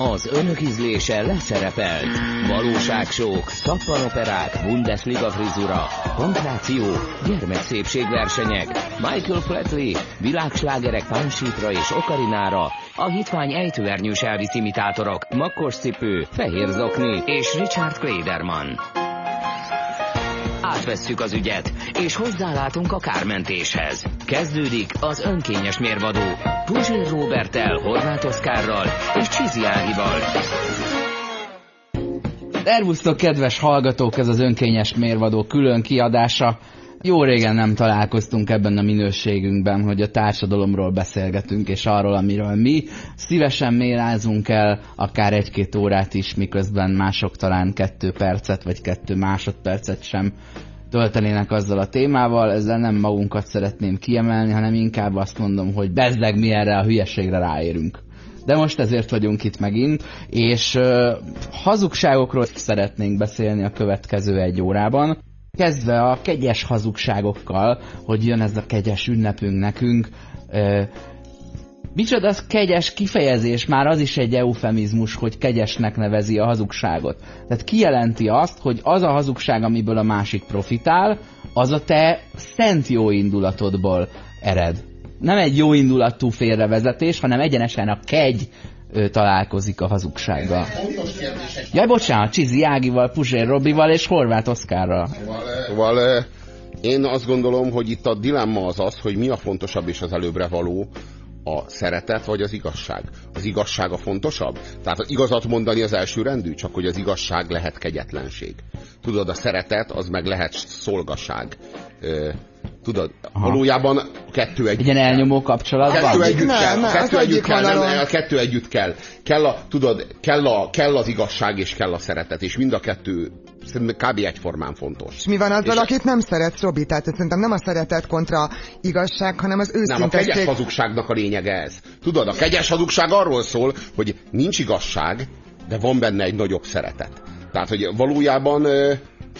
Az önök ízlése leszerepelt. Valóságsók, szappanoperák, Bundesliga frizura, pankráció, gyermekszépségversenyek, Michael Flatley, világslágerek pánsítra és okarinára, a hitvány ejtőernyős Elvis imitátorok, makkos cipő, fehér zokni és Richard Klederman. Átvesszük az ügyet, és hozzálátunk a kármentéshez. Kezdődik az önkényes mérvadó Puzsér Robertel, Horváth Oszkárral és Csizi Ágival. Szervusztok, kedves hallgatók, ez az önkényes mérvadó külön kiadása. Jó régen nem találkoztunk ebben a minőségünkben, hogy a társadalomról beszélgetünk, és arról, amiről mi szívesen mélázunk el, akár egy-két órát is, miközben mások talán kettő percet, vagy kettő másodpercet sem töltenének azzal a témával, ezzel nem magunkat szeretném kiemelni, hanem inkább azt mondom, hogy bezzeg mi erre a hülyeségre ráérünk. De most ezért vagyunk itt megint, és uh, hazugságokról szeretnénk beszélni a következő egy órában. Kezdve a kegyes hazugságokkal, hogy jön ez a kegyes ünnepünk nekünk, uh, Micsoda az kegyes kifejezés, már az is egy eufemizmus, hogy kegyesnek nevezi a hazugságot. Tehát kijelenti azt, hogy az a hazugság, amiből a másik profitál, az a te szent jó indulatodból ered. Nem egy jó indulatú félrevezetés, hanem egyenesen a kegy ő találkozik a hazugsággal. Jaj, bocsánat, Csizi Ágival, Puzsér Robival és Horváth Oszkárral. Szóval én azt gondolom, hogy itt a dilemma az az, hogy mi a fontosabb és az előbbre való, a szeretet vagy az igazság? Az igazság a fontosabb? Tehát az igazat mondani az első rendű, csak hogy az igazság lehet kegyetlenség. Tudod, a szeretet az meg lehet szolgaság. Tudod, Aha. valójában kettő együtt Ilyen elnyomó kapcsolat Kettő együtt nem, kell, nem, kettő együtt kell, nem, nem, kettő együtt kell. Kell, a, tudod, kell, a, kell az igazság és kell a szeretet, és mind a kettő kb. egyformán fontos. És mi van azzal, és akit nem szeretsz, Robi? Tehát szerintem nem a szeretet kontra igazság, hanem az őszintesség. Nem, a kegyes hazugságnak a lényege ez. Tudod, a kegyes hazugság arról szól, hogy nincs igazság, de van benne egy nagyobb szeretet. Tehát, hogy valójában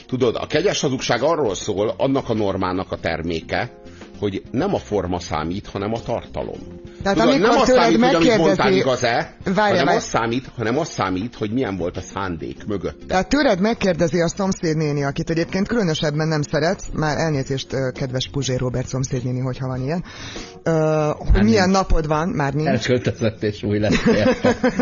Tudod, a kegyes hazugság arról szól, annak a normának a terméke, hogy nem a forma számít, hanem a tartalom. Tehát Tudod, nem azt számít, hogy amit mondtál igaz-e, hanem azt számít, hanem azt számít, hogy milyen volt a szándék mögött. Tehát tőled megkérdezi a szomszédnéni, akit egyébként különösebben nem szeretsz, már elnézést, kedves Puzsér Robert szomszédnéni, hogyha van ilyen, uh, hogy milyen nincs. napod van, már nincs. Elköltözött és új lesz.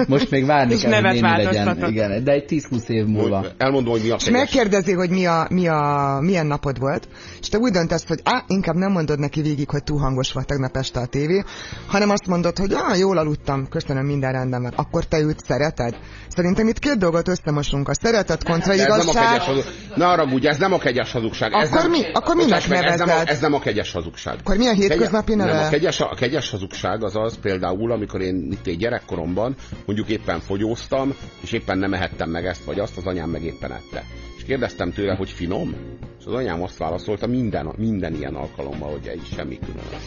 Most még várni kell, hogy néni legyen. Igen, de egy 10-20 év múlva. Elmondom, hogy mi a És megkérdezi, hogy mi a, mi a, milyen napod volt, és te úgy döntesz, hogy á, inkább nem mondod neki végig, hogy túl hangos volt tegnap este a tévé, hanem azt mondod, hogy ah, jól aludtam, köszönöm, minden rendben van. Akkor te őt szereted? Szerintem itt két dolgot összemosunk. A szeretet kontra ez igazság. Nem a Ne arra úgy, ez nem a kegyes hazugság. Ez akkor nem, mi? Akkor minek nevezed? Ez nem, a, ez nem a kegyes hazugság. Akkor mi a hétköznapi neve? Nem, a kegyes, a kegyes hazugság az az például, amikor én itt egy gyerekkoromban mondjuk éppen fogyóztam, és éppen nem ehettem meg ezt vagy azt, az anyám meg éppen ette. Kérdeztem tőle, hogy finom? És az anyám azt válaszolta minden, minden ilyen alkalommal, hogy egy semmi különös.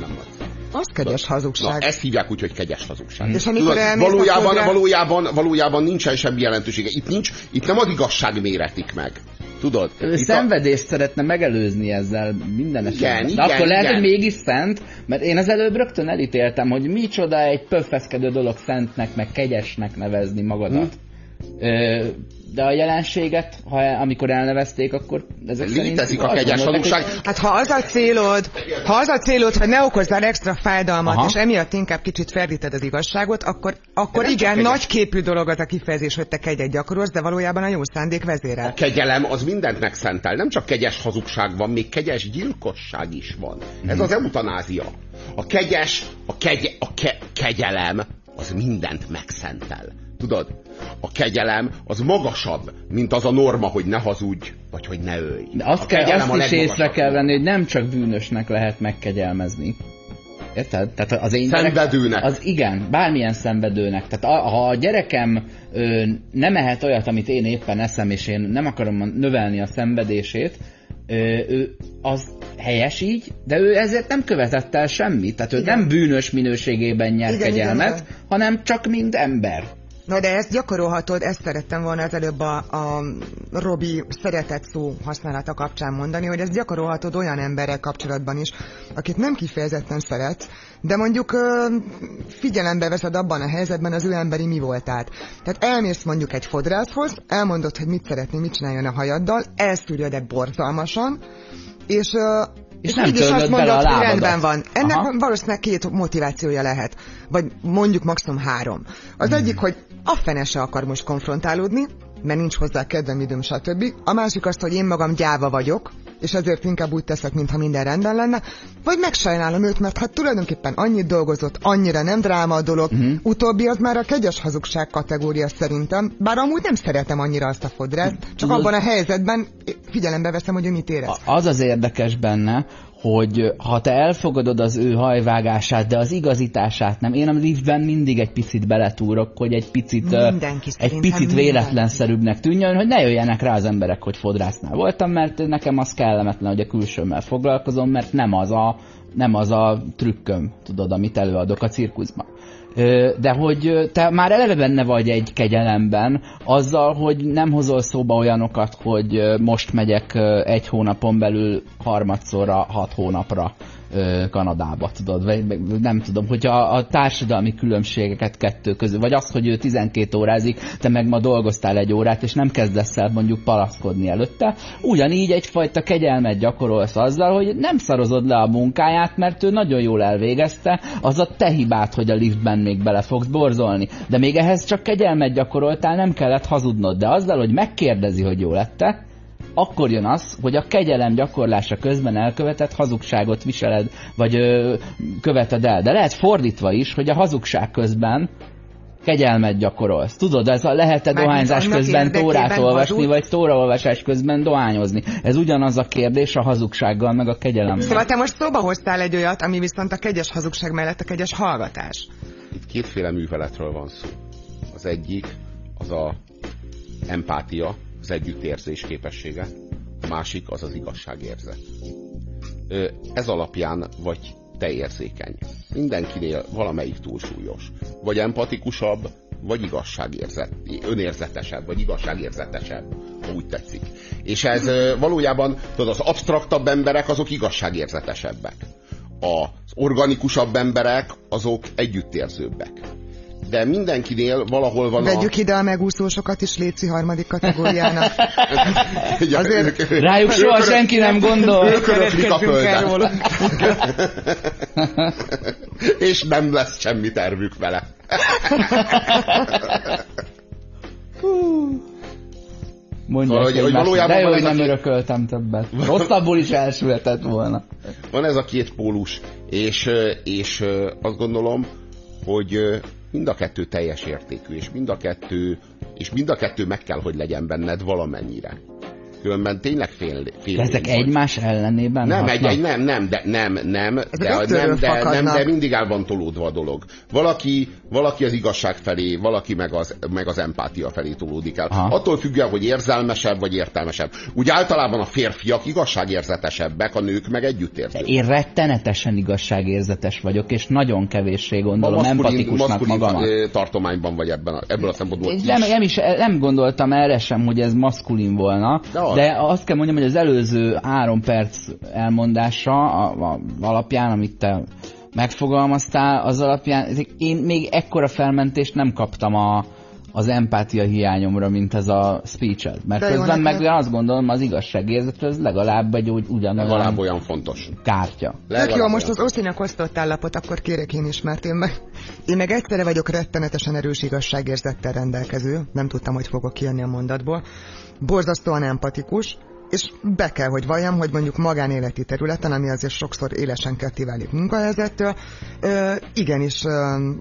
Nem vagy. Az kegyes hazugság. Na, ezt hívják úgy, hogy kegyes hazugság. És amikor Tudod, valójában, valójában, valójában nincsen semmi jelentősége. Itt, nincs, itt nem az igazság méretik meg. Tudod? Ő szenvedést a... szeretne megelőzni ezzel minden esetben. Igen, De igen, akkor lehet, igen. hogy mégis szent, mert én az előbb rögtön elítéltem, hogy micsoda egy pöffeszkedő dolog szentnek, meg kegyesnek nevezni magadat. Hm. Ö, de a jelenséget, ha amikor elnevezték, akkor ezek Létezik a kegyes hazugság. Hát ha az a célod, ha az a célod, hogy ne okozzál extra fájdalmat, Aha. és emiatt inkább kicsit ferdíted az igazságot, akkor, akkor igen, nagy képű dolog az a kifejezés, hogy te kegyet gyakorolsz, de valójában a jó szándék vezérel. A kegyelem az mindent megszentel. Nem csak kegyes hazugság van, még kegyes gyilkosság is van. Ez az eutanázia. A kegyes, a, kegy, a ke, kegyelem az mindent megszentel. Tudod? A kegyelem az magasabb, mint az a norma, hogy ne hazudj, vagy hogy ne ölj. De azt, kell, azt is észre kell venni, hogy nem csak bűnösnek lehet megkegyelmezni. Érted? Tehát az én Szenvedőnek. Az igen, bármilyen szenvedőnek. Tehát a, ha a gyerekem ö, nem ehet olyat, amit én éppen eszem, és én nem akarom növelni a szenvedését, ö, ő, az helyes így, de ő ezért nem követett el semmit. Tehát ő igen. nem bűnös minőségében nyer igen, kegyelmet, igen, hanem csak mint ember. Na de ezt gyakorolhatod, ezt szerettem volna az előbb a, a Robi szeretett szó használata kapcsán mondani, hogy ezt gyakorolhatod olyan emberrel kapcsolatban is, akit nem kifejezetten szeretsz, de mondjuk ö, figyelembe veszed abban a helyzetben az ő emberi mi voltát. Tehát elmész mondjuk egy fodrászhoz, elmondod, hogy mit szeretnél, mit csináljon a hajaddal, elszűrjöd egy borzalmasan, és ö, És és nem mégis azt mondod, a hogy rendben van. Ennek Aha. valószínűleg két motivációja lehet. Vagy mondjuk maximum három. Az Hmm. egyik, hogy a fene se akar most konfrontálódni, mert nincs hozzá kedvem, időm, stb. A másik az, hogy én magam gyáva vagyok, és ezért inkább úgy teszek, mintha minden rendben lenne, vagy megsajnálom őt, mert hát tulajdonképpen annyit dolgozott, annyira nem dráma a dolog, uh-huh. utóbbi az már a kegyes hazugság kategória szerintem, bár amúgy nem szeretem annyira azt a fodrászt, csak Tudod- abban a helyzetben figyelembe veszem, hogy ő mit érez. Az az érdekes benne, hogy ha te elfogadod az ő hajvágását, de az igazítását nem. Én a liftben mindig egy picit beletúrok, hogy egy picit, Mindenki egy picit véletlenszerűbbnek tűnjön, hogy ne jöjjenek rá az emberek, hogy fodrásznál voltam, mert nekem az kellemetlen, hogy a külsőmmel foglalkozom, mert nem az a, nem az a trükköm, tudod, amit előadok a cirkuszban. De hogy te már eleve benne vagy egy kegyelemben, azzal, hogy nem hozol szóba olyanokat, hogy most megyek egy hónapon belül harmadszorra, hat hónapra Kanadába, tudod, vagy nem tudom, hogyha a társadalmi különbségeket kettő közül, vagy az, hogy ő 12 órázik, te meg ma dolgoztál egy órát, és nem kezdesz el mondjuk palaszkodni előtte, ugyanígy egyfajta kegyelmet gyakorolsz azzal, hogy nem szarozod le a munkáját, mert ő nagyon jól elvégezte, az a te hibád, hogy a liftben még bele fogsz borzolni. De még ehhez csak kegyelmet gyakoroltál, nem kellett hazudnod, de azzal, hogy megkérdezi, hogy jó lette, akkor jön az, hogy a kegyelem gyakorlása közben elkövetett hazugságot viseled, vagy ö, követed el. De lehet fordítva is, hogy a hazugság közben kegyelmet gyakorolsz. Tudod, ez a lehet-e dohányzás közben tórát olvasni, hazudsz? vagy tóraolvasás közben dohányozni. Ez ugyanaz a kérdés a hazugsággal, meg a kegyelemmel. Szóval te most szóba hoztál egy olyat, ami viszont a kegyes hazugság mellett a kegyes hallgatás. Itt kétféle műveletről van szó. Az egyik az a empátia, az együttérzés képessége, a másik az az igazságérzet. Ez alapján vagy te érzékeny. Mindenkinél valamelyik túlsúlyos. Vagy empatikusabb, vagy igazságérzet, önérzetesebb, vagy igazságérzetesebb, ha úgy tetszik. És ez valójában, tudod, az absztraktabb emberek azok igazságérzetesebbek. Az organikusabb emberek azok együttérzőbbek. De mindenkinél valahol van Vegyük ide a megúszósokat is Léci harmadik kategóriának. a... azért- Rájuk soha senki nem gondol. Ők öröklik a földet. És nem lesz semmi tervük vele. Mondják Hogy- hogy egymásnak, valójában de jó, hogy a nem két- örököltem többet. Rosszabbul is elsülhetett volna. Van ez a két pólus, és, és azt gondolom, hogy mind a kettő teljes értékű, és mind a kettő, és mind a kettő meg kell, hogy legyen benned valamennyire. Különben tényleg fél, fél De ezek egymás ellenében Nem, egy, hatnak? egy, nem, nem, de nem, nem, de, ötörről nem, de, nem, de mindig el van tolódva a dolog. Valaki, valaki az igazság felé, valaki meg az, meg az empátia felé tolódik el. Aha. Attól függően, hogy érzelmesebb vagy értelmesebb. Úgy általában a férfiak igazságérzetesebbek, a nők meg együttérzők. Én rettenetesen igazságérzetes vagyok, és nagyon kevéssé A gondolom empatikusnak maszkulin magamat. ö, tartományban vagy ebben a, ebből a szempontból nem, nem, is, nem gondoltam erre sem, hogy ez maszkulin volna, De az. de azt kell mondjam, hogy az előző három perc elmondása a, a, alapján, amit te megfogalmaztál, az alapján. Ezek- én még ekkora felmentést nem kaptam a, az empátia hiányomra, mint ez a speech Mert De közben neked- meg azt gondolom, az igazságérzet az legalább egy úgy ugyanolyan Legalább olyan fontos. kártya. Tök Legalább jó, most az Oszinak osztott állapot, akkor kérek én is, mert én meg, én meg egyszerre vagyok rettenetesen erős igazságérzettel rendelkező, nem tudtam, hogy fogok kijönni a mondatból, borzasztóan empatikus, és be kell, hogy valljam, hogy mondjuk magánéleti területen, ami azért sokszor élesen ketté válik munkahelyzettől, igenis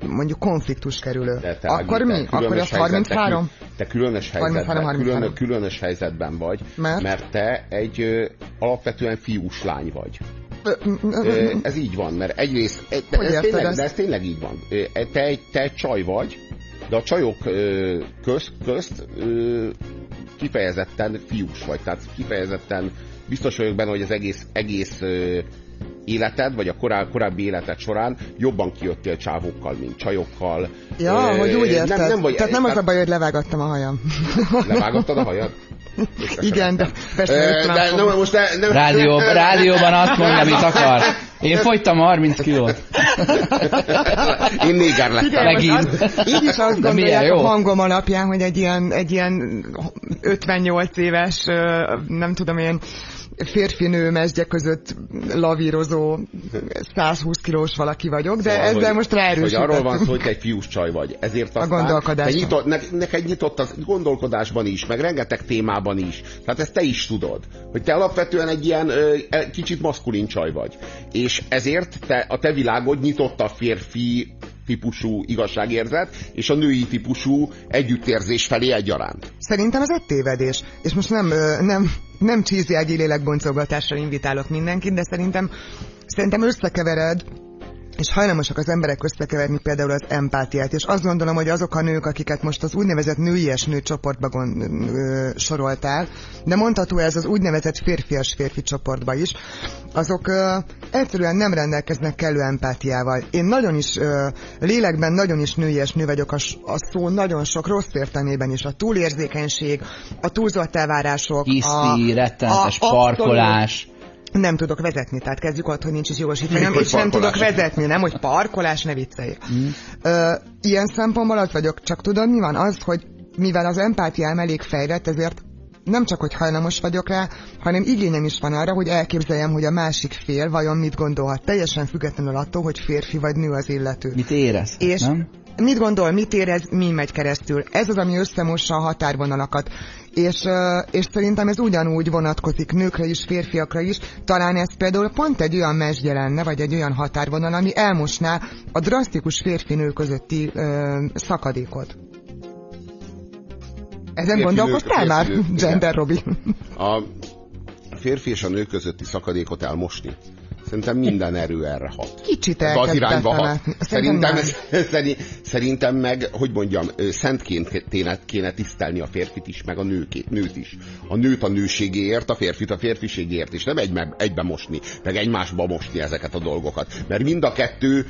mondjuk konfliktus kerülő. Te, Akkor Ági, mi? te Akkor az 33? helyzetben- Te különös 33, helyzetben, 33. külön, különös helyzetben vagy, Mert? mert te egy ö, alapvetően fiús lány vagy. Ö, ez így van, mert egyrészt, e- de ez, tényleg, ezt? de ez tényleg így van. E- Te egy, te egy csaj vagy, de a csajok ö, közt, közt ö, kifejezetten fiús vagy, tehát kifejezetten biztos vagyok benne, hogy az egész, egész ö, életed, vagy a korá, korábbi életed során jobban kijöttél csávókkal, mint csajokkal. Ja, Ö, hogy úgy érted. Nem, nem vagy, Tehát nem az a baj, hogy levágattam a hajam. Levágottad a hajad? Igen, de persze de most ne, nem, Rádió, rádióban azt mondja, amit akar. Én fogytam 30 kilót. Én néger lettem. Igen, Megint. így is azt gondolják jó. a hangom alapján, hogy egy ilyen, egy ilyen 58 éves, nem tudom én, férfi-nő mesdje között lavírozó 120 kilós valaki vagyok, de Szóval, ezzel hogy- most Hogy ráerősítettünk. arról van szó, hogy te egy fiús csaj vagy. Ezért aztán gondolkodásban. te nyitott, ne, neked nyitott az gondolkodásban is, meg rengeteg témában is. Tehát ezt te is tudod. Hogy te alapvetően egy ilyen ö, e- kicsit maszkulin csaj vagy. És ezért te, a te világod nyitott a férfi típusú igazságérzet, és a női típusú együttérzés felé egyaránt. Szerintem ez egy tévedés. És most nem, nem, nem csízjági lélekboncolgatásra invitálok mindenkit, de szerintem, szerintem összekevered és hajlamosak az emberek összekeverni például az empátiát, és azt gondolom, hogy azok a nők, akiket most az úgynevezett nőies nő csoportba gond, ö, soroltál, de mondható ez az úgynevezett férfias férfi csoportba is, azok ö, egyszerűen nem rendelkeznek kellő empátiával. Én nagyon is, ö, lélekben nagyon is nőies nő vagyok, a, a szó nagyon sok rossz értelmében is. A túlérzékenység, a túlzott elvárások, a, Hiszti, rettenetes a- parkolás. Nem tudok vezetni, tehát kezdjük ott, hogy nincs is jogosítványom, és nem tudok parkolás. vezetni, nem, hogy parkolás, ne viccelj. Mm. Ö, ilyen szempontból az vagyok, csak tudod mi van? Az, hogy mivel az empátiám elég fejlett, ezért nem csak, hogy hajlamos vagyok rá, hanem igényem is van arra, hogy elképzeljem, hogy a másik fél vajon mit gondolhat, teljesen függetlenül attól, hogy férfi vagy nő az illető. Mit érez? És Nem? mit gondol, mit érez, mi megy keresztül. Ez az, ami összemossa a határvonalakat. És, és szerintem ez ugyanúgy vonatkozik nőkre is, férfiakra is. Talán ez például pont egy olyan mesdje lenne, vagy egy olyan határvonal, ami elmosná a drasztikus férfi-nő közötti ö, szakadékot. Ezen gondolkoztál már. Gender Robi? A férfi és a nő közötti szakadékot elmosni. Szerintem minden erő erre hat. Kicsit Ebbe az irányba hat. Szerintem, nem. szeri- szerintem meg, hogy mondjam, szentként kéne, kéne tisztelni a férfit is, meg a nőkét, nőt is. A nőt a nőségéért, a férfit a férfiségéért, és nem egybe, egybe mosni, meg egymásba mosni ezeket a dolgokat. Mert mind a kettő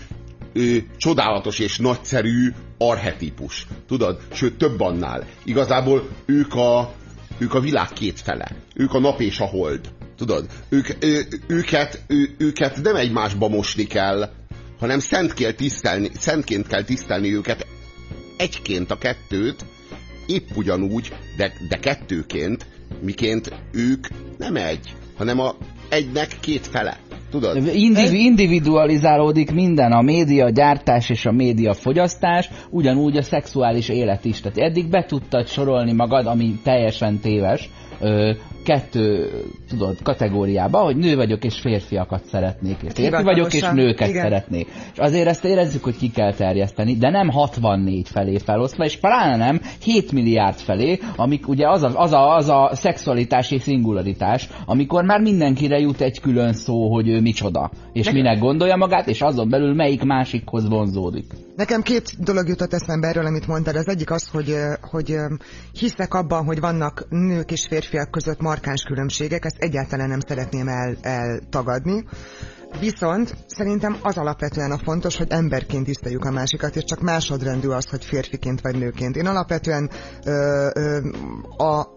ö, csodálatos és nagyszerű arhetipus. Tudod? Sőt, több annál. Igazából ők a, ők a világ két fele. Ők a nap és a hold. Tudod? Ők, ő, őket, ő, őket nem egymásba mosni kell, hanem szent kell tisztelni, szentként kell tisztelni őket egyként a kettőt, épp ugyanúgy, de, de kettőként, miként ők nem egy, hanem a egynek két fele. Tudod? Indiv- individualizálódik minden, a média gyártás és a média fogyasztás, ugyanúgy a szexuális élet is. Tehát eddig be tudtad sorolni magad, ami teljesen téves, ö, kettő, tudod, kategóriába, hogy nő vagyok és férfiakat szeretnék, és férfi vagyok és nőket igen. szeretnék. És azért ezt érezzük, hogy ki kell terjeszteni, de nem 64 felé felosztva, és pláne nem 7 milliárd felé, amik ugye az a, az a, az a szexualitási szingularitás, amikor már mindenkire jut egy külön szó, hogy ő micsoda, és minek gondolja magát, és azon belül melyik másikhoz vonzódik. Nekem két dolog jutott eszembe erről, amit mondtál. Az egyik az, hogy, hogy hiszek abban, hogy vannak nők és férfiak között markáns különbségek, ezt egyáltalán nem szeretném el, eltagadni. Viszont szerintem az alapvetően a fontos, hogy emberként tiszteljük a másikat, és csak másodrendű az, hogy férfiként vagy nőként. Én alapvetően ö, ö, a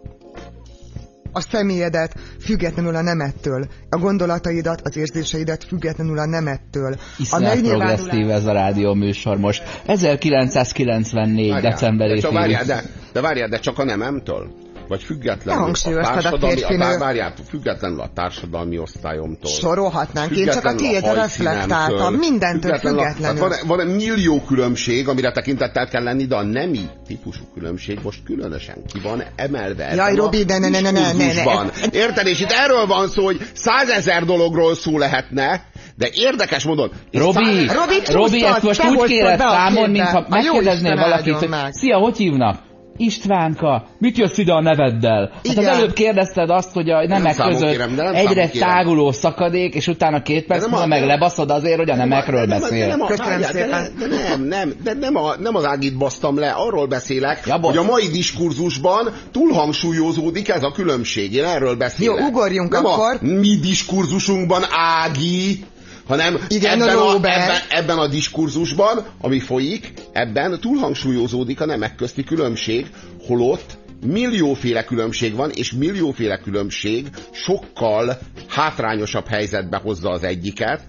a személyedet függetlenül a nemettől, a gondolataidat, az érzéseidet függetlenül a nemettől. A Iszonyat progresszív ez a rádió műsor most. 1994. Várjál, decemberét de, várjál, de, de várjál, de csak a nememtől? Vagy függetlenül a társadalmi, a, várjál, függetlenül a társadalmi osztályomtól. Sorolhatnánk, én csak a tiédre reflektáltam, mindentől függetlenül függetlenül. van, van egy millió különbség, amire tekintettel kell lenni, de a nemi típusú különbség most különösen ki van emelve. Jaj, Robi, de ne, ne, ne, ne, ne, ne. Érted? És itt erről van szó, hogy százezer dologról szó lehetne, de érdekes módon... Robi, Robi, Robi, ezt most úgy kéred számon, mintha megkérdeznél valakit, hogy meg. szia, hogy hívnak? Istvánka, mit jössz ide a neveddel? Hát Igen. az előbb kérdezted azt, hogy a nemek számon között kérem, de nem egyre kérem. táguló szakadék, és utána két perc nem múlva meg nem- lebaszod azért, hogy a nemekről nem, beszél. Nem, a, Köszönöm szépen. de nem, nem, de nem, a, nem az ágit basztam le, arról beszélek, Ja, hogy a mai diskurzusban túlhangsúlyozódik ez a különbség. Én erről beszélek. Jó, ugorjunk nem akkor. a mi diskurzusunkban Ági, hanem Igen, ebben, a, Robert. ebben, ebben a diskurzusban, ami folyik, ebben túlhangsúlyozódik a nemek közti különbség, holott millióféle különbség van, és millióféle különbség sokkal hátrányosabb helyzetbe hozza az egyiket,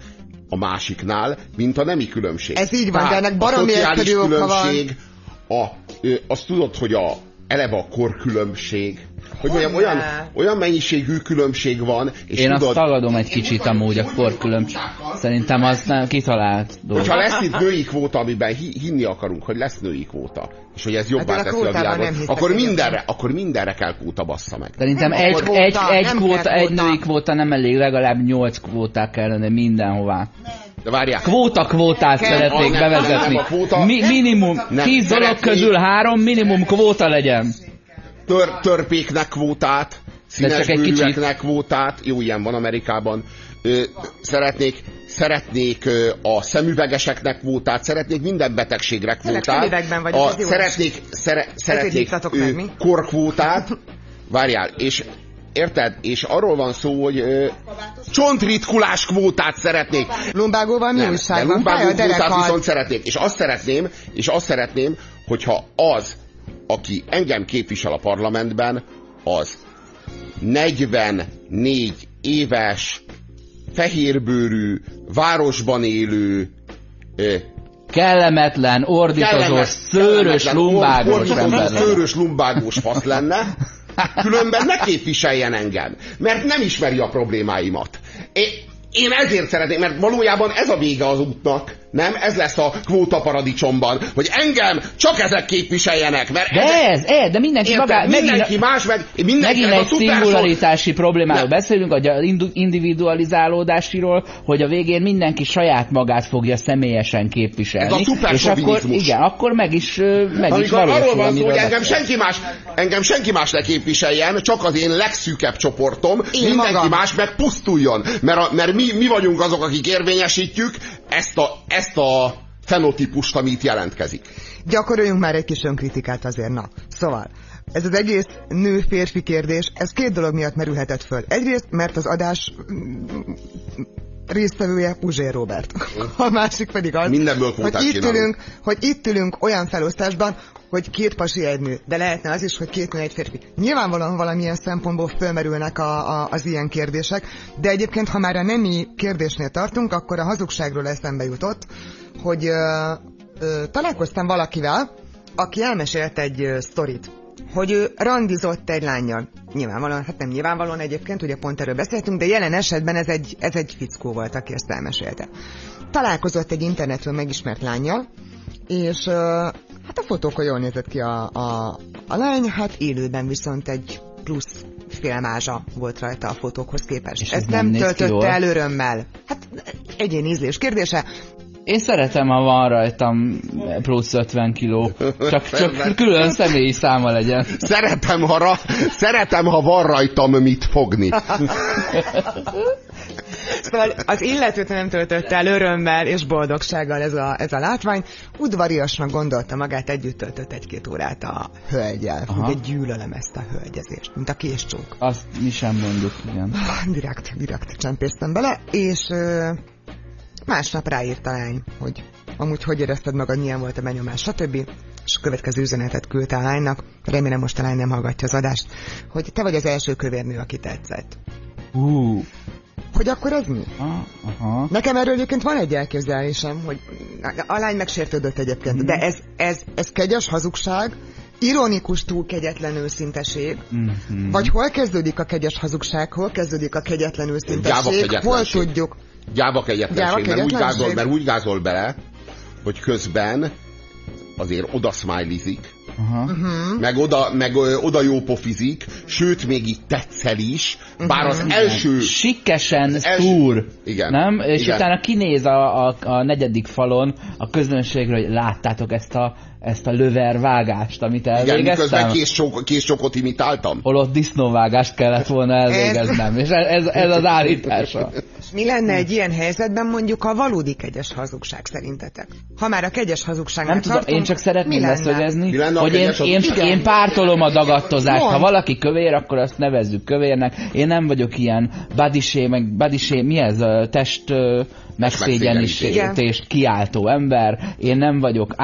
a másiknál, mint a nemi különbség. Ez így van, de Tehát ennek a baromi egyszerű oka van. különbség, a, ö, azt tudod, hogy a eleve a korkülönbség, hogy mondjam, olyan, olyan mennyiségű különbség van, és Én tudod, azt tagadom egy kicsit amúgy a korkülönbség. Szerintem az nem kitalált dolog. hogyha lesz itt női kvóta, amiben hi- hinni akarunk, hogy lesz női kvóta, és hogy ez jobbá Hát teszi a világot, akkor mindenre, akkor mindenre kell kvóta bassza meg. Szerintem Nem egy, kvóta, egy, egy, nem kvóta, egy női kvóta nem elég, legalább nyolc kvóták kellene mindenhová. De várják, Kvóta kvótát Kell. szeretnék bevezetni. Mi, minimum, tíz dolog közül három minimum kvóta legyen. Tör, törpéknek kvótát, színes bőrűeknek kvótát, jó, ilyen van Amerikában, ö, szeretnék, szeretnék ö, a szemüvegeseknek kvótát, szeretnék minden betegségre kvótát. szemüvegben vagyok, a, szeretnék, szere, szeretnék ö, meg, mi? korkvótát, várjál, és érted? És arról van szó, hogy ö, csontritkulás kvótát szeretnék. Lumbágóval mi Nem, újság van? lumbágó kvótát viszont szeretnék. És azt szeretném, és azt szeretném, hogyha az, aki engem képvisel a parlamentben, az 44 éves, fehérbőrű, városban élő, ö, Kellemetlen, ordítozós, kellemes- szőrös, kellemetlen, lumbágos ordítozó, ember. Szőrös, lumbágós fasz lenne, különben ne képviseljen engem, mert nem ismeri a problémáimat. É- én ezért szeretném, mert valójában ez a vége az útnak, nem? Ez lesz a kvóta paradicsomban, hogy engem csak ezek képviseljenek, mert De ezek, ez, ez, de mindenki érted, magá, mindenki megint, más, meg mindenki megint a egy szuper szingularitási problémáról Nem. beszélünk, hogy a individualizálódásiról, hogy a végén mindenki saját magát fogja személyesen képviselni. Ez a és akkor, igen, akkor meg is, meg is Amikor arról van szó, hogy engem beszél. senki más, engem senki más ne képviseljen, csak az én legszűkebb csoportom, Én mindenki magam. más meg pusztuljon. Mert, a, mert mi, mi vagyunk azok, akik érvényesítjük ezt a, ezt a fenotípust, ami itt jelentkezik. Gyakoroljunk már egy kis önkritikát azért, na. Szóval, ez az egész nő-férfi kérdés, ez két dolog miatt merülhetett föl. Egyrészt, mert az adás mm, résztvevője Puzsér Robert. A másik pedig az, Mindenből hogy itt, csinálunk. ülünk, hogy itt ülünk olyan felosztásban, hogy két pasi egy nő, de lehetne az is, hogy két nő egy férfi. Nyilvánvalóan valamilyen szempontból fölmerülnek a, a, az ilyen kérdések, de egyébként, ha már a nemi kérdésnél tartunk, akkor a hazugságról eszembe jutott, hogy ö, ö, találkoztam valakivel, aki elmesélt egy ö, sztorit, hogy ő randizott egy lányjal. Nyilvánvalóan, hát nem nyilvánvalóan egyébként, ugye pont erről beszéltünk, de jelen esetben ez egy, ez egy fickó volt, aki ezt elmesélte. Találkozott egy internetről megismert lányjal, és hát a fotókon jól nézett ki a, a, a lány, hát élőben viszont egy plusz félmázsa volt rajta a fotókhoz képest. És ez Ezt nem nem, töltötte el örömmel. Hát egyén ízlés kérdése. Én szeretem, ha van rajtam plusz 50 kiló. Csak, csak külön személyi száma legyen. Szeretem, ha, ra, szeretem, ha van rajtam mit fogni. Szóval az illetőt nem töltötte el örömmel és boldogsággal ez a, ez a látvány. Udvariasnak gondolta magát, együtt töltött egy-két órát a hölgyel. Aha. Ugye gyűlölöm ezt a hölgyezést, mint a késcsók. Azt mi sem mondjuk, igen. Direkt, direkt csempésztem bele, és ö, másnap ráírt a lány, hogy amúgy hogy érezted magad, milyen volt a benyomás, stb. És a következő üzenetet küldte a lánynak, remélem most a lány nem hallgatja az adást, hogy te vagy az első kövérnő, aki tetszett. Hú. Hogy akkor ez mi? Ah, aha. Nekem erről egyébként van egy elképzelésem, hogy a lány megsértődött egyébként, Mhm. de ez, ez, ez kegyes hazugság, ironikus túl kegyetlen őszinteség, Mhm. vagy hol kezdődik a kegyes hazugság, hol kezdődik a kegyetlen Gyáva őszintesség, hol tudjuk. Gyáva kegyetlenség, mert úgy, gázol, mert úgy gázol bele, hogy közben azért oda smileyzik. Mhm. meg oda, meg oda jó pofizik, sőt még így tetszel is, bár az Mhm. első Sikkesen első- túr. Igen. Nem? És Igen. utána kinéz a, a, a negyedik falon a közönségről, hogy láttátok ezt a, ezt a löver vágást, amit Igen, miközben elvégeztem? késcsók, késcsokot imitáltam. Holott disznóvágást kellett volna elvégeznem. És ez, ez az állítása. Mi lenne egy ilyen helyzetben mondjuk a valódi kegyes hazugság szerintetek? Ha már a kegyes hazugságnál Nem tudom, tartunk, én csak szeretném lenne a hogy én, én, hazugság? én pártolom a dagadtozást. Ha Mondd. valaki kövér, akkor azt nevezzük kövérnek. Én nem vagyok ilyen shame, meg shame, mi ez, test megszégyenítést kiáltó ember, én nem vagyok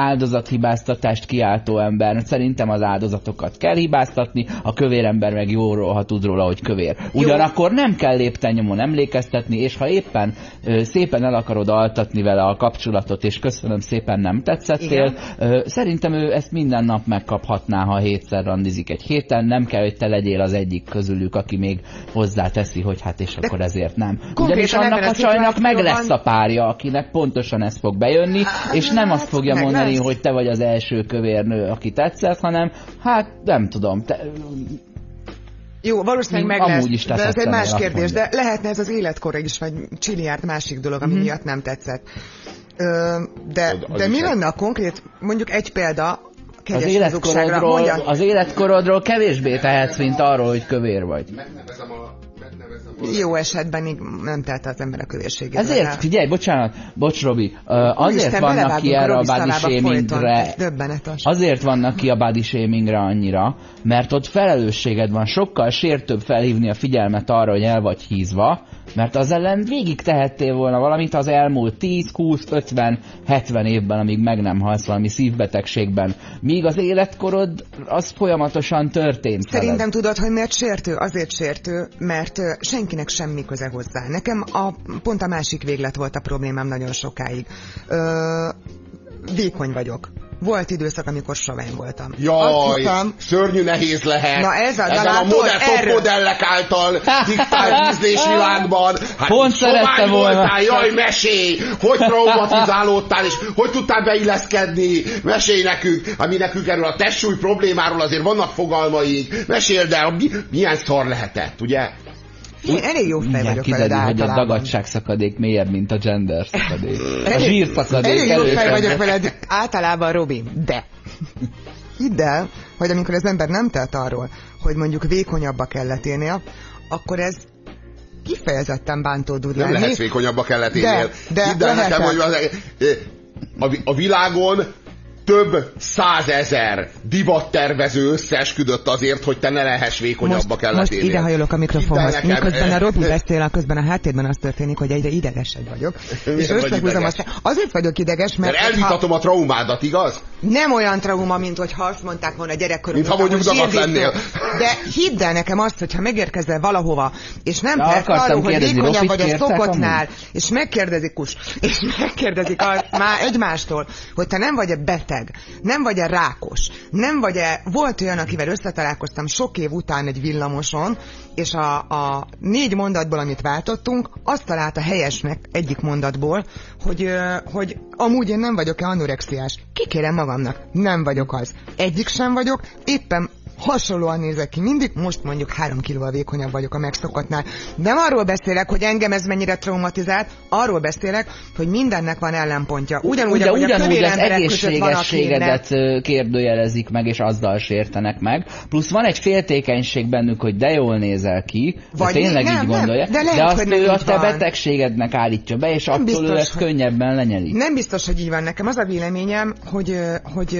áldozathibáztatást kiáltó ember, szerintem az áldozatokat kell hibáztatni, a kövér ember meg jóról, ha tud róla, hogy kövér. Ugyanakkor nem kell lépten emlékeztetni, és ha éppen ö, szépen el akarod altatni vele a kapcsolatot, és köszönöm szépen nem tetszettél, ö, szerintem ő ezt minden nap megkaphatná, ha hétszer randizik egy héten, nem kell, hogy te legyél az egyik közülük, aki még hozzáteszi, hogy hát és akkor ezért nem. Ugyanis annak a csajnak meg lesz a párja, akinek pontosan ez fog bejönni, és nem azt fogja meg mondani, hogy te vagy az első kövérnő, aki tetszett, hanem hát nem tudom, te, Jó, valószínűleg meg Amúgy lesz, is de ez egy más kérdés, mondja. de lehetne ez az életkora is, vagy csiliárd másik dolog, ami Mhm. miatt nem tetszett. Ö, de, Az- az de mi lenne a konkrét, mondjuk egy példa, az életkorodról, az életkorodról kevésbé tehetsz, mint arról, hogy kövér vagy. Megnevezem a... Jó esetben még nem telt az ember a kövérségét. Ezért, figyelj, bocsánat, bocs Robi, ö, azért Úristen, vannak ki erre a body shamingre. Azért vannak ki a body shamingre annyira, mert ott felelősséged van, sokkal sértőbb felhívni a figyelmet arra, hogy el vagy hízva, mert az ellen végig tehettél volna valamit az elmúlt 10, 20, 50, 70 évben, amíg meg nem halsz valami szívbetegségben. Míg az életkorod, az folyamatosan történt veled. Szerintem tudod, hogy miért sértő? Azért sértő, mert senkinek semmi köze hozzá. Nekem a, pont a másik véglet volt a problémám nagyon sokáig. Ö, vékony vagyok. Volt időszak, amikor sovány voltam. Azt Jaj, hittem, szörnyű nehéz lehet. Na ez a- Ezen a modell, top erről- modellek által diktált ízlésvilágban. Hát Pont szerette volna. Voltál, jaj, mesélj! Hogy traumatizálódtál, és hogy tudtál beilleszkedni? Mesélj nekünk, ami nekünk erről a testsúly problémáról azért vannak fogalmaink. Meséld el, mi, milyen szar lehetett, ugye? Én elég jó fej vagyok veled kiderül, hogy a dagadság szakadék mélyebb, mint a gender szakadék. A Elég- zsír szakadék Elég jó fej vagyok veled általában, Robi, de. Hidd el, hogy amikor az ember nem telt arról, hogy mondjuk vékonyabbba kell letérnie, akkor ez kifejezetten bántó tud Nem lenni. lehetsz vékonyabbba kellett De- de Hidd el nekem, hogy az, a, a világon több százezer divattervező összeesküdött azért, hogy te ne lehess vékonyabbba most, kellett most élnél. idehajolok a mikrofonhoz. Miközben a Robi beszél, a közben a háttérben az történik, hogy egyre idegesebb vagyok. És vagy összehúzom azt. Azért vagyok ideges, mert, Mert elvitatom a traumádat, igaz? Nem olyan trauma, mint hogyha azt mondták volna gyerekkoromban. Mint ha mondjuk hogy lennél. De hidd el nekem azt, hogyha megérkezel valahova, és nem akartam arról, hogy vékonyabb vagy a szokottnál, és megkérdezik kus, és megkérdezik a, már egymástól, hogy te nem vagy-e beteg, nem vagy-e rákos, nem vagy-e, volt olyan, akivel összetalálkoztam sok év után egy villamoson, és a, a négy mondatból, amit váltottunk, azt találta helyesnek egyik mondatból, hogy, hogy amúgy én nem vagyok-e anorexiás. Kikérem magamnak, nem vagyok az. Egyik sem vagyok, éppen hasonlóan nézek ki mindig, most mondjuk három kilóval vékonyabb vagyok a megszokottnál. Nem arról beszélek, hogy engem ez mennyire traumatizált, arról beszélek, hogy mindennek van ellenpontja. Ugyanúgy, a ugyanúgy az egészségességedet kérdőjelezik meg, és azzal sértenek meg. Plusz van egy féltékenység bennük, hogy de jól nézel ki, de Vagy tényleg nem, így nem, gondolja, de lehet, de azt hogy ő a te van. betegségednek állítja be, és attól ő biztos, ezt hogy- könnyebben lenyelik. Nem biztos, hogy így van nekem. Az a véleményem, hogy, hogy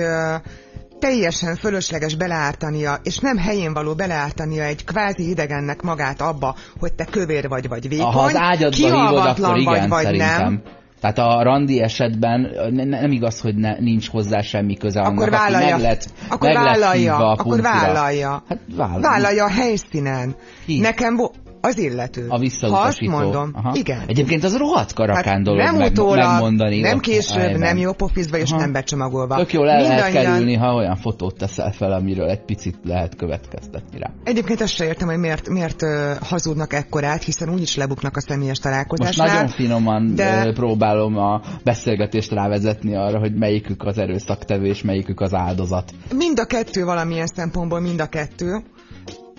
teljesen fölösleges beleártania, és nem helyén való beleártania egy kvázi idegennek magát abba, hogy te kövér vagy, vagy vékony, Ha az ágyadba hívod, akkor igen, vagy, vagy szerintem. nem, Tehát a randi esetben ne, nem igaz, hogy ne, nincs hozzá semmi köze annak, akkor aki vállalja, meg lett, akkor meg lett vállalja, hívva a akkor vállalja. Hát vállal. Vállalja a helyszínen. Ki? Nekem az illető. A Ha azt visszautasító. mondom, Aha. igen. Egyébként az rohadt karakán Hát dolog nem meg, utólag, megmondani. nem később, nem jó pofizva és Aha. nem becsomagolva. Tök jól el lehet Mindannyian- kerülni, ha olyan fotót teszel fel, amiről egy picit lehet következtetni rá. Egyébként azt se értem, hogy miért, miért hazudnak ekkorát, hiszen úgyis lebuknak a személyes Most találkozásnál. nagyon finoman de... próbálom a beszélgetést rávezetni arra, hogy melyikük az erőszaktevő és melyikük az áldozat. Mind a kettő valamilyen szempontból, mind a kettő.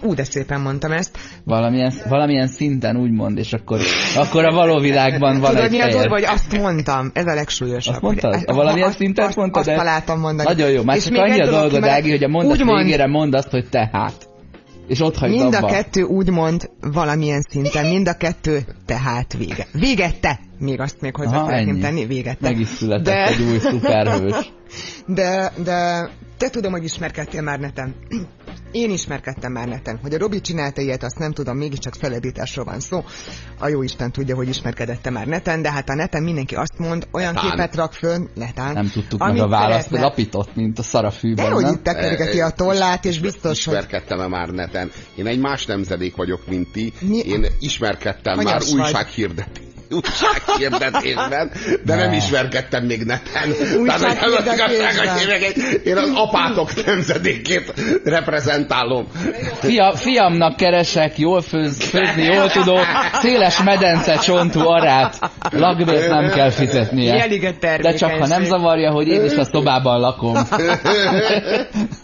Ú, de szépen mondtam ezt. Valamilyen, valamilyen szinten úgy mond, és akkor, akkor a való világban van Tudod, egy mi a durva, hogy azt mondtam. Ez a legsúlyosabb. Azt mondtad? Hogy- A valamilyen azt- szinten azt, mondtad? Azt találtam mondani. Nagyon jó, már És csak annyi a dolgod, Ági, hogy a mondat úgy mond, végére mondd azt, hogy tehát. És ott hagyd Mind a abba. kettő úgy mond valamilyen szinten, mind a kettő tehát vége. Véget te! Még azt még hozzá szeretném tenni, véget te. Meg is született De- egy új szuperhős. De, de te tudom, hogy ismerkedtél már neten. Én ismerkedtem már neten. Hogy a Robi csinálta ilyet, azt nem tudom, mégiscsak celebritásról van szó. A jó Isten tudja, hogy ismerkedette már neten, de hát a neten mindenki azt mond, olyan Netán. képet rak föl, netán. Nem tudtuk meg a választ, szeretne. lapított, mint a szarafűben, De hogy itt tekergeti a tollát, és biztos, hogy Ismerkedtem-e már neten? Én egy más nemzedék vagyok, mint ti. Mi- Én ismerkedtem már Hanyas vagy? újsághirdet újsághirdetésben, de nem Ne. ismerkedtem még neten. Tehát, ez az igazság, hogy én én az apátok nemzedékét reprezentálom. Fia, fiamnak keresek, jól főz, főzni, jól tudó, széles medence csontú arát, lakbért nem kell fizetnie. De csak ha nem zavarja, hogy én is a szobában lakom.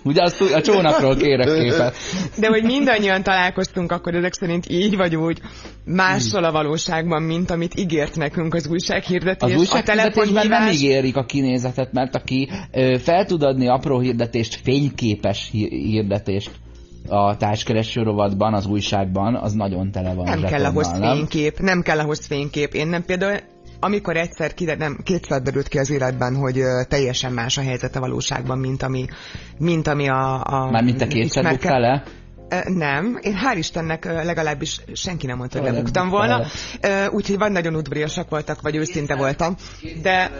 Ugye azt a csónakról kérek képet. De hogy mindannyian találkoztunk, akkor ezek szerint így vagy úgy mással a valóságban, mint amit ígért nekünk az újsághirdetés. Az újsághirdetésben nem ígérik a kinézetet, mert aki ö, fel tud adni apró hirdetést, fényképes hi- hirdetést a társkereső rovatban, az újságban, az nagyon tele van Nem kell ahhoz nem? fénykép, nem kell ahhoz fénykép. Én nem például amikor egyszer kide, nem, kétszer derült ki az életben, hogy ö, teljesen más a helyzet a valóságban, mint ami, mint ami a... a Mármint te kétszer buktál le? Nem, én hál' Istennek legalábbis senki nem mondta, hogy lebuktam volna, úgyhogy vagy nagyon udvariasak voltak, vagy őszinte voltam. De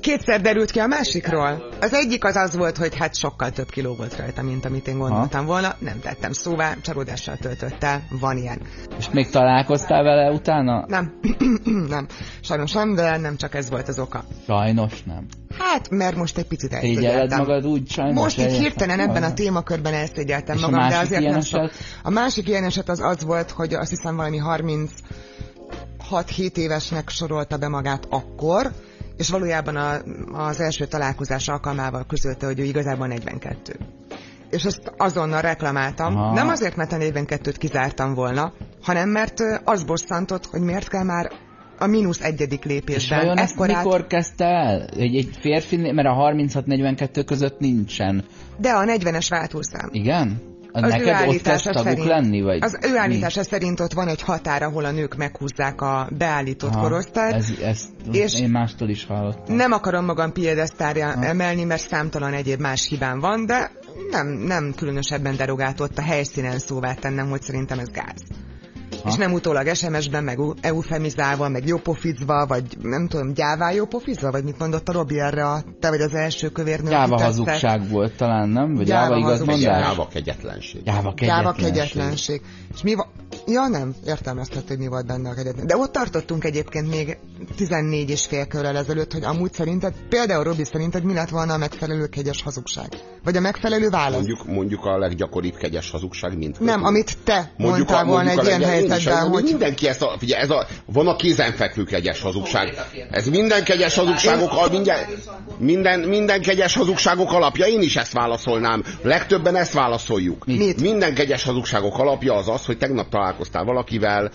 kétszer derült ki a másikról. Az egyik az az volt, hogy hát sokkal több kiló volt rajta, mint amit én gondoltam volna. Nem tettem szóvá, csalódással töltött el, van ilyen. És még találkoztál vele utána? Nem, nem, sajnos nem, de nem csak ez volt az oka. Sajnos nem. Hát, mert most egy picit elszégyeltem. magad úgy sajnos? Most így hirtelen ebben a témakörben elszégyeltem És magam, de azért nem sok. A másik ilyen eset az az volt, hogy azt hiszem valami 36-7 évesnek sorolta be magát akkor, és valójában a, az első találkozás alkalmával közölte, hogy ő igazából 42. És ezt azonnal reklamáltam. Aha. Nem azért, mert a 42-t kizártam volna, hanem mert az bosszantott, hogy miért kell már a mínusz egyedik És lépésben. ezt ekkorát- mikor kezdte el? Egy, egy férfi, mert a 36-42 között nincsen. De a 40-es váltószám. Igen? Az ő neked ott kezd állítása taguk szerint, lenni? Vagy az ő mi? állítása szerint ott van egy határ, ahol a nők meghúzzák a beállított Aha, korosztályt. Ez, ezt és- én mástól is hallottam. Nem akarom magam piedesztárja emelni, mert számtalan egyéb más hibám van, de nem, nem különösebben derogált a helyszínen szóvá tennem, hogy szerintem ez gáz. Ha. És nem utólag SMS-ben, meg eu- eufemizálva, meg jópofizva, vagy nem tudom, gyává jópofizva, vagy mit mondott a Robi erre a, te vagy az első kövérnő, Gyáva hazugság volt talán, nem? Vagy Gyáva gyáva hazugság. igazmondás? Gyáva kegyetlenség. Gyáva Gyáva kegyetlenség. kegyetlenség. És mi va- Ja nem, értelmeztető, hogy mi volt benne a kegyetlen. De ott tartottunk egyébként még 14 és fél körrel ezelőtt, hogy amúgy szerinted, például Robi szerinted mi lett volna a megfelelő kegyes hazugság? Vagy a megfelelő válasz? Mondjuk, mondjuk a leggyakoribb kegyes hazugság mint nem, amit te Mondjuk mondtál volna egy ilyen én helyzetben, hogy Mindenki ezt a, figyelj, ez a, van a kézenfekvő kegyes hazugság. Ez minden kegyes hazugságok, al, minden, minden, minden kegyes hazugságok alapja, én is ezt válaszolnám. Legtöbben ezt válaszoljuk. Mit? Minden kegyes hazugságok alapja az az, hogy tegnap találkoztál valakivel,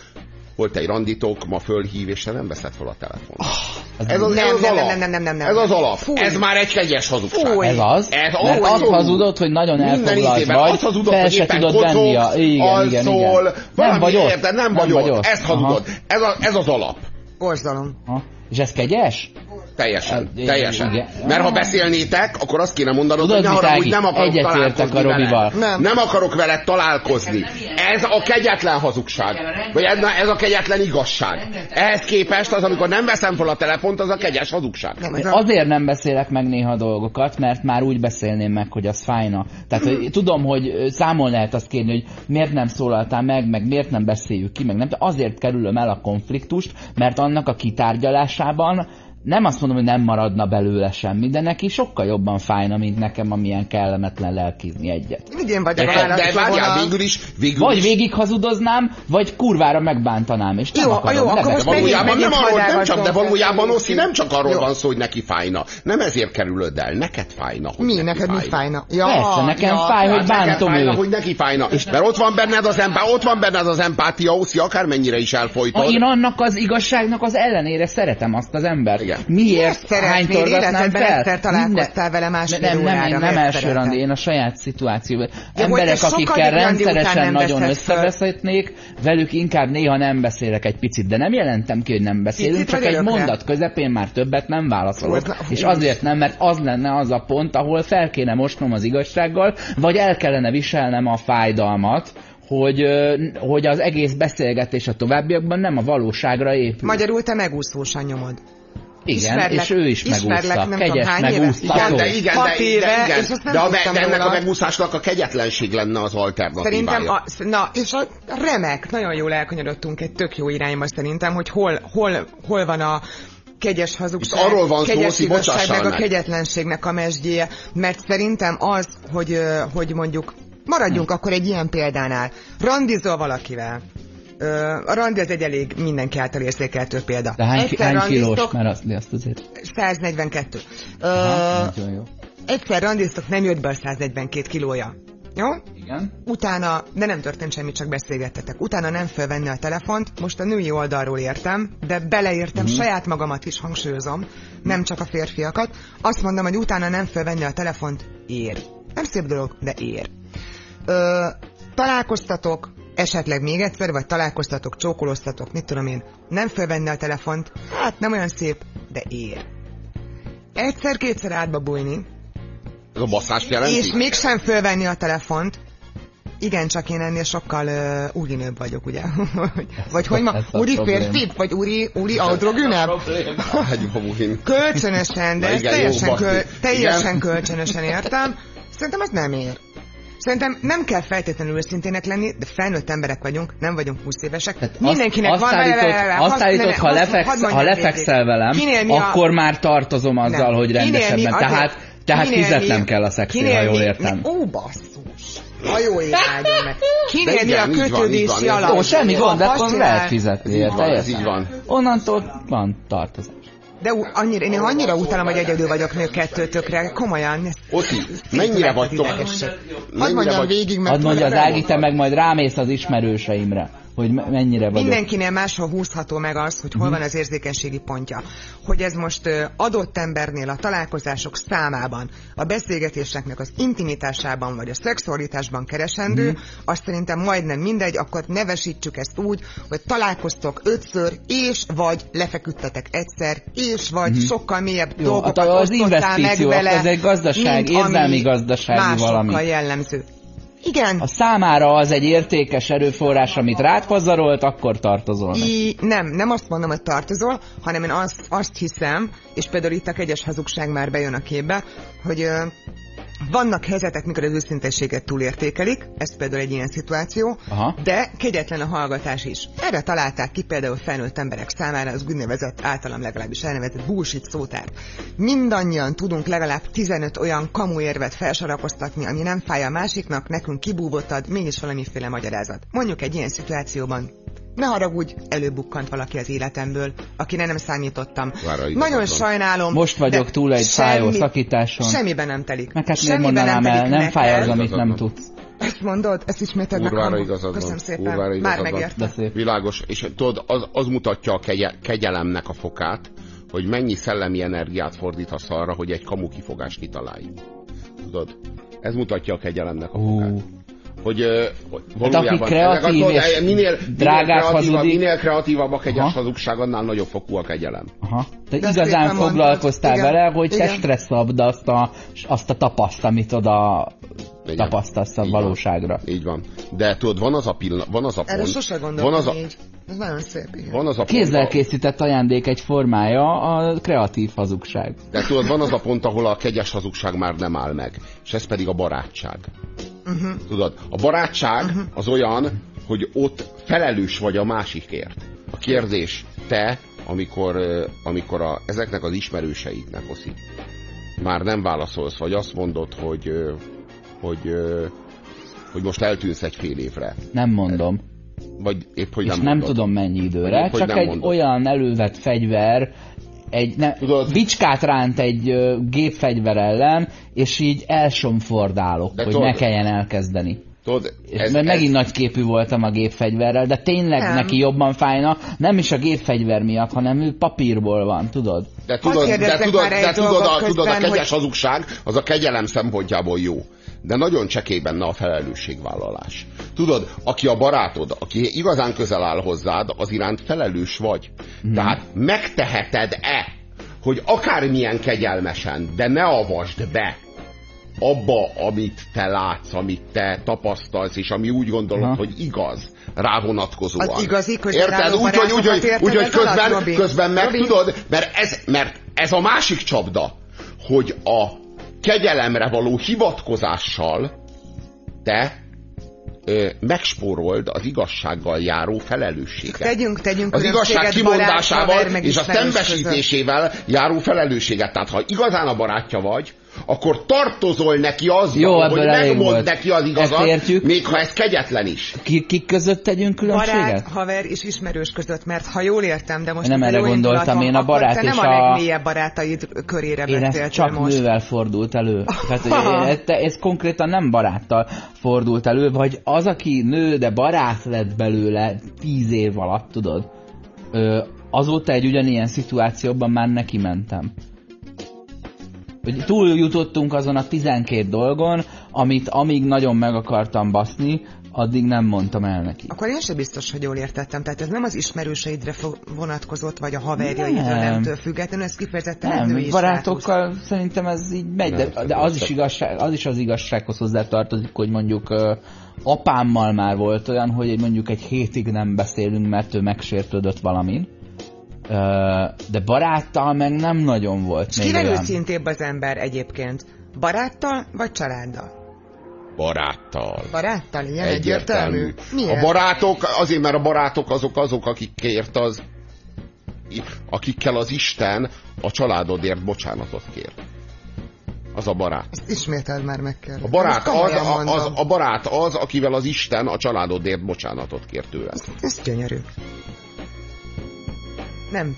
volt egy randitok, ma fölhív, és te nem veszed fel a telefon. Ez az, Nem, ez az nem, alap. nem, nem, nem, nem, nem. Ez az alap. Fúj. Ez már egy kegyes hazugság. Fúj. Ez az? Ez Mert abszolút. azt hazudod, hogy nagyon elfoglalt vagy, Azt hazudod, fel hogy se éppen tudod kocogsz, venni a... Igen, igen, alszol, igen. valami Nem vagy ott. érted, nem vagy ott. Ezt hazudod. Ez, a, ez az alap. Borzalom. Ha? És ez kegyes? Teljesen, Hát, teljesen. igen. Mert ha beszélnétek, akkor azt kéne mondanod, Tudod hogy ne haragudj, nem akarok Egyetértek találkozni a Robival. veled. Nem. Nem akarok veled találkozni. Ez a kegyetlen hazugság. Vagy ez, ez a kegyetlen igazság. Ehhez képest az, amikor nem veszem fel a telefont, az a kegyes hazugság. Nem, azért nem beszélek meg néha dolgokat, mert már úgy beszélném meg, hogy az fájna. Tehát hogy tudom, hogy számon lehet azt kérni, hogy miért nem szólaltál meg, meg miért nem beszéljük ki, meg nem. De azért kerülöm el a konfliktust, mert annak a kitárgyalásában nem azt mondom, hogy nem maradna belőle semmi, de neki sokkal jobban fájna, mint nekem, amilyen kellemetlen lelkizni egyet. Én vagyok a De, de választó várjál, végül is, végül Vagy is végig hazudoznám, vagy kurvára megbántanám, és nem Jó, akarom. jó, akkor De most valójában nem, arról, nem csak, de valójában Oszi nem csak arról Jó. van szó, hogy neki fájna. Nem ezért kerülöd el. Neked fájna, hogy Mi, neki neked mi fájna? Ja, Persze, nekem ja, fáj, hogy bántom fájna, őt. hogy neki fájna. Mert ott van benned az empá, ott van benned az empátia, Oszi, akármennyire is Ha elfolytod. én annak az igazságnak az ellenére szeretem azt az embert. Miért? Miért gasznám Életedben fel? egyszer találkoztál vele másfél nem, nem, órára, nem miért első randi, én a saját szituációban. hogy Emberek, akikkel rendszeresen nem nagyon összeveszhetnék, velük inkább néha nem beszélek egy picit, de nem jelentem ki, hogy nem beszélünk, Picit csak egy mondat közepén már többet nem válaszolok. És azért nem, mert az lenne az a pont, ahol fel kéne mosnom az igazsággal, vagy el kellene viselnem a fájdalmat, hogy, hogy az egész beszélgetés a továbbiakban nem a valóságra épül. Magyarul te megúszósan nyomod. Igen, ismerlek- és ő is ismerlek, megúszta. nem tudom, Kegyes hány éve? megúsztató. Igen, de, igen, de, de, éve, igen. de, a, de ennek róla. a megúszásnak a kegyetlenség lenne az alternatívája. Szerintem, a, na, és a remek, nagyon jól elkanyarodtunk egy tök jó irányba szerintem, hogy hol, hol, hol van a kegyes hazugság, Itt arról van szó, kegyes Szi, igazság, meg a kegyetlenségnek a mesdjéje, mert szerintem az, hogy, hogy mondjuk maradjunk Hm. akkor egy ilyen példánál. Randizol valakivel. A randi az egy elég mindenki által érzékeltő példa. De hány, Egyszer hány kilós? Mert azt, azt azért... 142. Ö, Aha, nagyon jó. egyszer randiztok, nem jött be a 142 kilója. Jó? Igen. Utána, de nem történt semmi, csak beszélgettetek. Utána nem felvenni a telefont, most a női oldalról értem, de beleértem Mhm. saját magamat is, hangsúlyozom, nem csak a férfiakat. Azt mondom, hogy utána nem felvenni a telefont, ér. Nem szép dolog, de ér. Ö, találkoztatok, esetleg még egyszer, vagy találkoztatok, csókoloztatok, mit tudom én, nem felvenni a telefont, hát nem olyan szép, de ér. Egyszer-kétszer átba bújni, Ez a basszást jelenti? és mégsem fölvenni a telefont. Igen, csak én ennél sokkal uh, úrinőbb vagyok, ugye? vagy hogy ma, ez úri férfi, vagy úri, úri audrogünebb? Kölcsönösen, de Na ezt igen, teljesen, jó, köl, teljesen kölcsönösen értem. Szerintem az nem ér. Szerintem nem kell feltétlenül őszintének lenni, de felnőtt emberek vagyunk, nem vagyunk 20 évesek. Tehát Mindenkinek azt, van... azt állítod, vele- vele- azt állítod ne- ha, lefeksz, ha lefekszel végig. velem, mi a- akkor már tartozom azzal, Nem. hogy rendesebben. Tehát, tehát fizetnem mi- kell a kinél ha jól értem. mi- Ó, basszus! Ha jó irányom meg. Kinél De mi a kötődési van. alap? Jó, semmi gond, de akkor lehet fizetni. Van, ez így van. Onnantól van tartozás. De annyira, én annyira utálom, hogy egyedül vagyok nő kettőtökre. Komolyan. Oti, mennyire vagytok? idegesség. Hadd mondjam vagy... végig, mert Hadd mondja az Ági, te meg majd rámész az ismerőseimre, hogy me- mennyire vagyok. Mindenkinél máshol húzható meg az, hogy Mhm. hol van az érzékenységi pontja. Hogy ez most adott embernél a találkozások számában, a beszélgetéseknek az intimitásában vagy a szexualitásban keresendő, Mhm. azt szerintem majdnem mindegy, akkor nevesítsük ezt úgy, hogy találkoztok ötször, és vagy lefeküdtetek egyszer, és vagy sokkal mélyebb Mhm. Jó, dolgokat hát az osztottál meg investíció, vele, ez egy gazdaság, érzelmi gazdasági valami. jellemző. Igen, A számára az egy értékes erőforrás, amit rád pazarolt, akkor tartozol. I, nem, nem azt mondom, hogy tartozol, hanem én azt, azt hiszem, és például itt a kegyes hazugság már bejön a képbe, hogy vannak helyzetek, mikor az őszintességet túlértékelik, ez például egy ilyen szituáció, Aha. de kegyetlen a hallgatás is. Erre találták ki például felnőtt emberek számára az úgynevezett, általam legalábbis elnevezett bullshit szótár. Mindannyian tudunk legalább 15 olyan kamuérvet felsorakoztatni, ami nem fáj a másiknak, nekünk kibúvottad, mégis valamiféle magyarázat. Mondjuk egy ilyen szituációban ne haragudj, előbukkant valaki az életemből, akire nem számítottam. Nagyon sajnálom. Most vagyok túl egy fájó szakításon. Semmiben nem telik. Meg hát miért mondanám el, nem fáj az, amit nem tudsz. Ezt mondod? Ezt ismétled meg. Kurvára igazad van. Köszönöm szépen. Kurvára Már megértem. Világos, és tudod, az, az mutatja a kegye, kegyelemnek a fokát, hogy mennyi szellemi energiát fordítasz arra, hogy egy kamu kifogást kitalálj. Tudod? Ez mutatja a kegyelemnek a fokát. Ú, Hogy, valójában... aki kreatív ezek az- és minél, drágát minél kreatívabb, hazudik. minél kreatívabb a kegyes Aha. hazugság, annál nagyobb fokú a kegyelem. aha. Te De igazán mondtad. foglalkoztál vele, hogy te Igen. stresszabbd azt a, azt a tapaszt, amit oda Igen. tapasztalsz a Így van. valóságra. Így van. De tudod, van az a pillanat, van az a pont... Erre sose van az a, így. Ez nagyon szép, igen. van az a pont, Kézzel készített ajándék egy formája a kreatív hazugság. De tudod, van az a pont, ahol a kegyes hazugság már nem áll meg, és ez pedig a barátság. Uh-huh. Tudod, a barátság uh-huh. az olyan, hogy ott felelős vagy a másikért. A kérdés, te, amikor, ö, amikor a, ezeknek az ismerőseidnek, Oszi, már nem válaszolsz, vagy azt mondod, hogy, ö, hogy, ö, hogy most eltűnsz egy fél évre, Nem mondom. vagy épp, hogy és nem nem mondod. tudom mennyi időre, hogy csak egy mondod. olyan elővett fegyver, egy ne, Tudod- bicskát ránt egy ö, gépfegyver ellen, és így elsomfordálok, De hogy tudod- ne kelljen elkezdeni. Tudod, ez, mert megint ez... nagyképű voltam a gépfegyverrel, de tényleg nem. neki jobban fájna, nem is a gépfegyver miatt, hanem ő papírból van, tudod? De tudod, de tudod, de tudod, a, tudod, a kegyes hogy... hazugság az a kegyelem szempontjából jó. De nagyon csekély benne a felelősségvállalás. Tudod, aki a barátod, aki igazán közel áll hozzád, az iránt felelős vagy. Hmm. Tehát megteheted-e, hogy akármilyen kegyelmesen, de ne avasd be abba, amit te látsz, amit te tapasztalsz, és ami úgy gondolod, ha. hogy igaz, rá vonatkozóan. Az igazi, hogy Érted? Úgy, hogy, úgy, hogy, úgy, hogy közben, közben meg Robi. tudod, mert ez, mert ez a másik csapda, hogy a kegyelemre való hivatkozással te ö, megspórold az igazsággal járó felelősséget. Tegyünk, tegyünk az igazság kimondásával és a szembesítésével járó felelősséget. Tehát ha igazán a barátja vagy, akkor tartozol neki az, hogy megmond neki az igazat, még ha ez kegyetlen is. Ki, kik között tegyünk különbséget? Barát, haver és ismerős között, mert ha jól értem, de most nem erre gondoltam, én a barát te és nem a, a legmélyebb barátaid körére én ez csak most. nővel fordult elő. Tehát, ez, ez konkrétan nem baráttal fordult elő, vagy az, aki nő, de barát lett belőle tíz év alatt, tudod? Ö, azóta egy ugyanilyen szituációban már neki mentem hogy túljutottunk azon a 12 dolgon, amit amíg nagyon meg akartam baszni, addig nem mondtam el neki. Akkor én sem biztos, hogy jól értettem. Tehát ez nem az ismerőseidre vonatkozott, vagy a haverjaidra nem. nemtől függetlenül, ez kifejezetten nem, női barátokkal státusz. szerintem ez így megy, de, de az, is igazság, az is az igazsághoz hozzá tartozik, hogy mondjuk uh, apámmal már volt olyan, hogy mondjuk egy hétig nem beszélünk, mert ő megsértődött valamin de baráttal meg nem nagyon volt. És kivel őszintébb az ember egyébként? Baráttal vagy családdal? Baráttal. Baráttal, ilyen egyértelmű. egyértelmű. Miért? A barátok, azért mert a barátok azok azok, akikért az akikkel az Isten a családodért bocsánatot kér. Az a barát. Ezt ismételd már meg kell. A barát az, a, az, a barát az, akivel az Isten a családodért bocsánatot kér tőle. Ez, ez gyönyörű nem